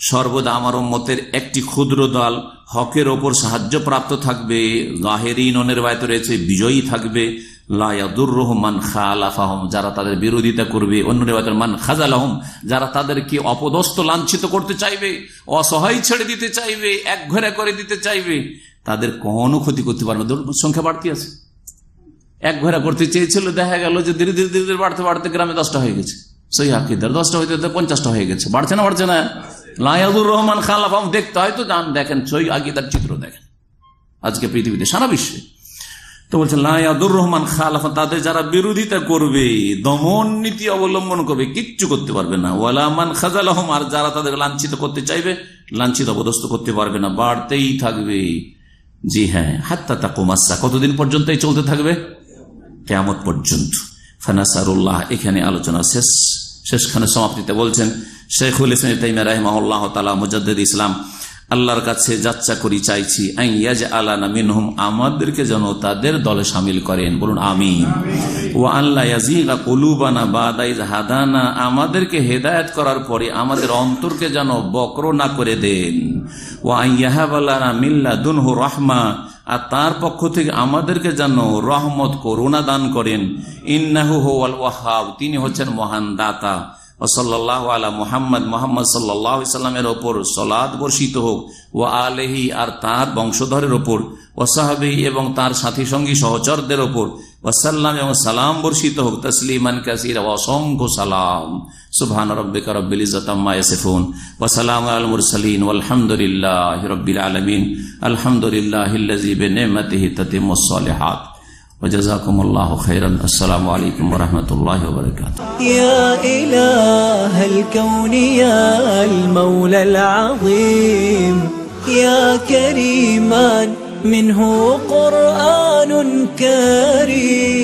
সর্বদা আমার একটি ক্ষুদ্র দল হকের ওপর সাহায্য প্রাপ্ত থাকবে রয়েছে, বিজয়ী থাকবে। খালাফাহম, যারা তাদের বিরোধিতা করবে। অন্য মান খাজালাহম, যারা তাদেরকে অপদস্থ লাঞ্ছিত করতে চাইবে, অসহায় ছেড়ে দিতে চাইবে এক ঘরে করে দিতে চাইবে, তাদের কোনো ক্ষতি করতে পারবে সংখ্যা বাড়তি আছে। এক ঘরে করতে চেয়েছিল, দেখা গেল যে ধীরে ধীরে ধীরে ধীরে বাড়তে বাড়তে গ্রামে দশটা হয়ে গেছে। সেই হাকিদার দশটা হইতে পঞ্চাশটা হয়ে গেছে। বাড়ছে না বাড়ছে না? লায়াদুর রহমান খালাফাম দেখতে হয়তো যান, দেখেন সই আকিদার চিত্র দেখেন। আজকে পৃথিবীতে, সারা বিশ্বে। তো বলছে লায়াদুর রহমান খালাফা তাদের যারা বিরোধিতা করবে, দমন নীতি অবলম্বন করবে, কিচ্ছু করতে পারবে না। ওয়ালামান খাজালাহম, আর যারা তাদের লাঞ্ছিত করতে চাইবে, লাঞ্ছিত অবদস্ত করতে পারবে না। বাড়তেই থাকবে। জি হ্যাঁ হাত্তা তা কোমাসা কতদিন পর্যন্ত এই চলতে থাকবে? কেমত পর্যন্ত। ফানাসারুল্লাহ এখানে আলোচনা শেষ। শেষখানে সমাপ্তিতে বলছেন শেখুল ইসলাম তাইমা রাহমাহুল্লাহ তালা মুজাদ্দিদ ইসলাম আল্লাহর কাছে যাচ্চা করি চাইছি আলানা মিনহুম আমাদেরকে যেন তাদের দলে সামিল করেন। বলুন আমি ও আল্লাহ কুলুবানা বাদাইজ হাদানা আমাদেরকে হেদায়েত করার পরে আমাদের অন্তরকে যেন বক্র না করে দেন। ও আইয়াহাবালানা মিল্লা দুনহু রহমা আর তার পক্ষ থেকে আমাদেরকে যেন রহমত, করুণা দান করেন। ইন্নাহু হোয়াল ওয়াহাব, তিনি হচ্ছেন মহান দাতা। ওসল্লাহ আলা মুহাম্মদ, মোহাম্মদ সাল্লাহ সাল্লামের ওপর সলাদ বর্ষিত হোক। ও আলেহি আর তার বংশধরের ওপর। ওসাহাবি এবং তার সাথী সঙ্গী সহচরদের ওপর। ওসাল্লাম এবং সালাম বর্ষিত হোক তসলিমান কাসির অসংখ্য সালাম সুবহান রব্বিকা রব্বিল ইজ্জাত আম্মা ইয়াসিফুন ওয়া সালামু আলাল মুরসালিন ওয়ালহামদুলিল্লাহি রাব্বিল আলামিন আলহামদুলিল্লাহিল্লাযী বিনি'মাতিহি তাতিম্মুস সালিহাত وجزاكم الله خيرا السلام عليكم ورحمة الله وبركاته يا إله الكون يا المولى العظيم يا كريما منه قرآن كريم.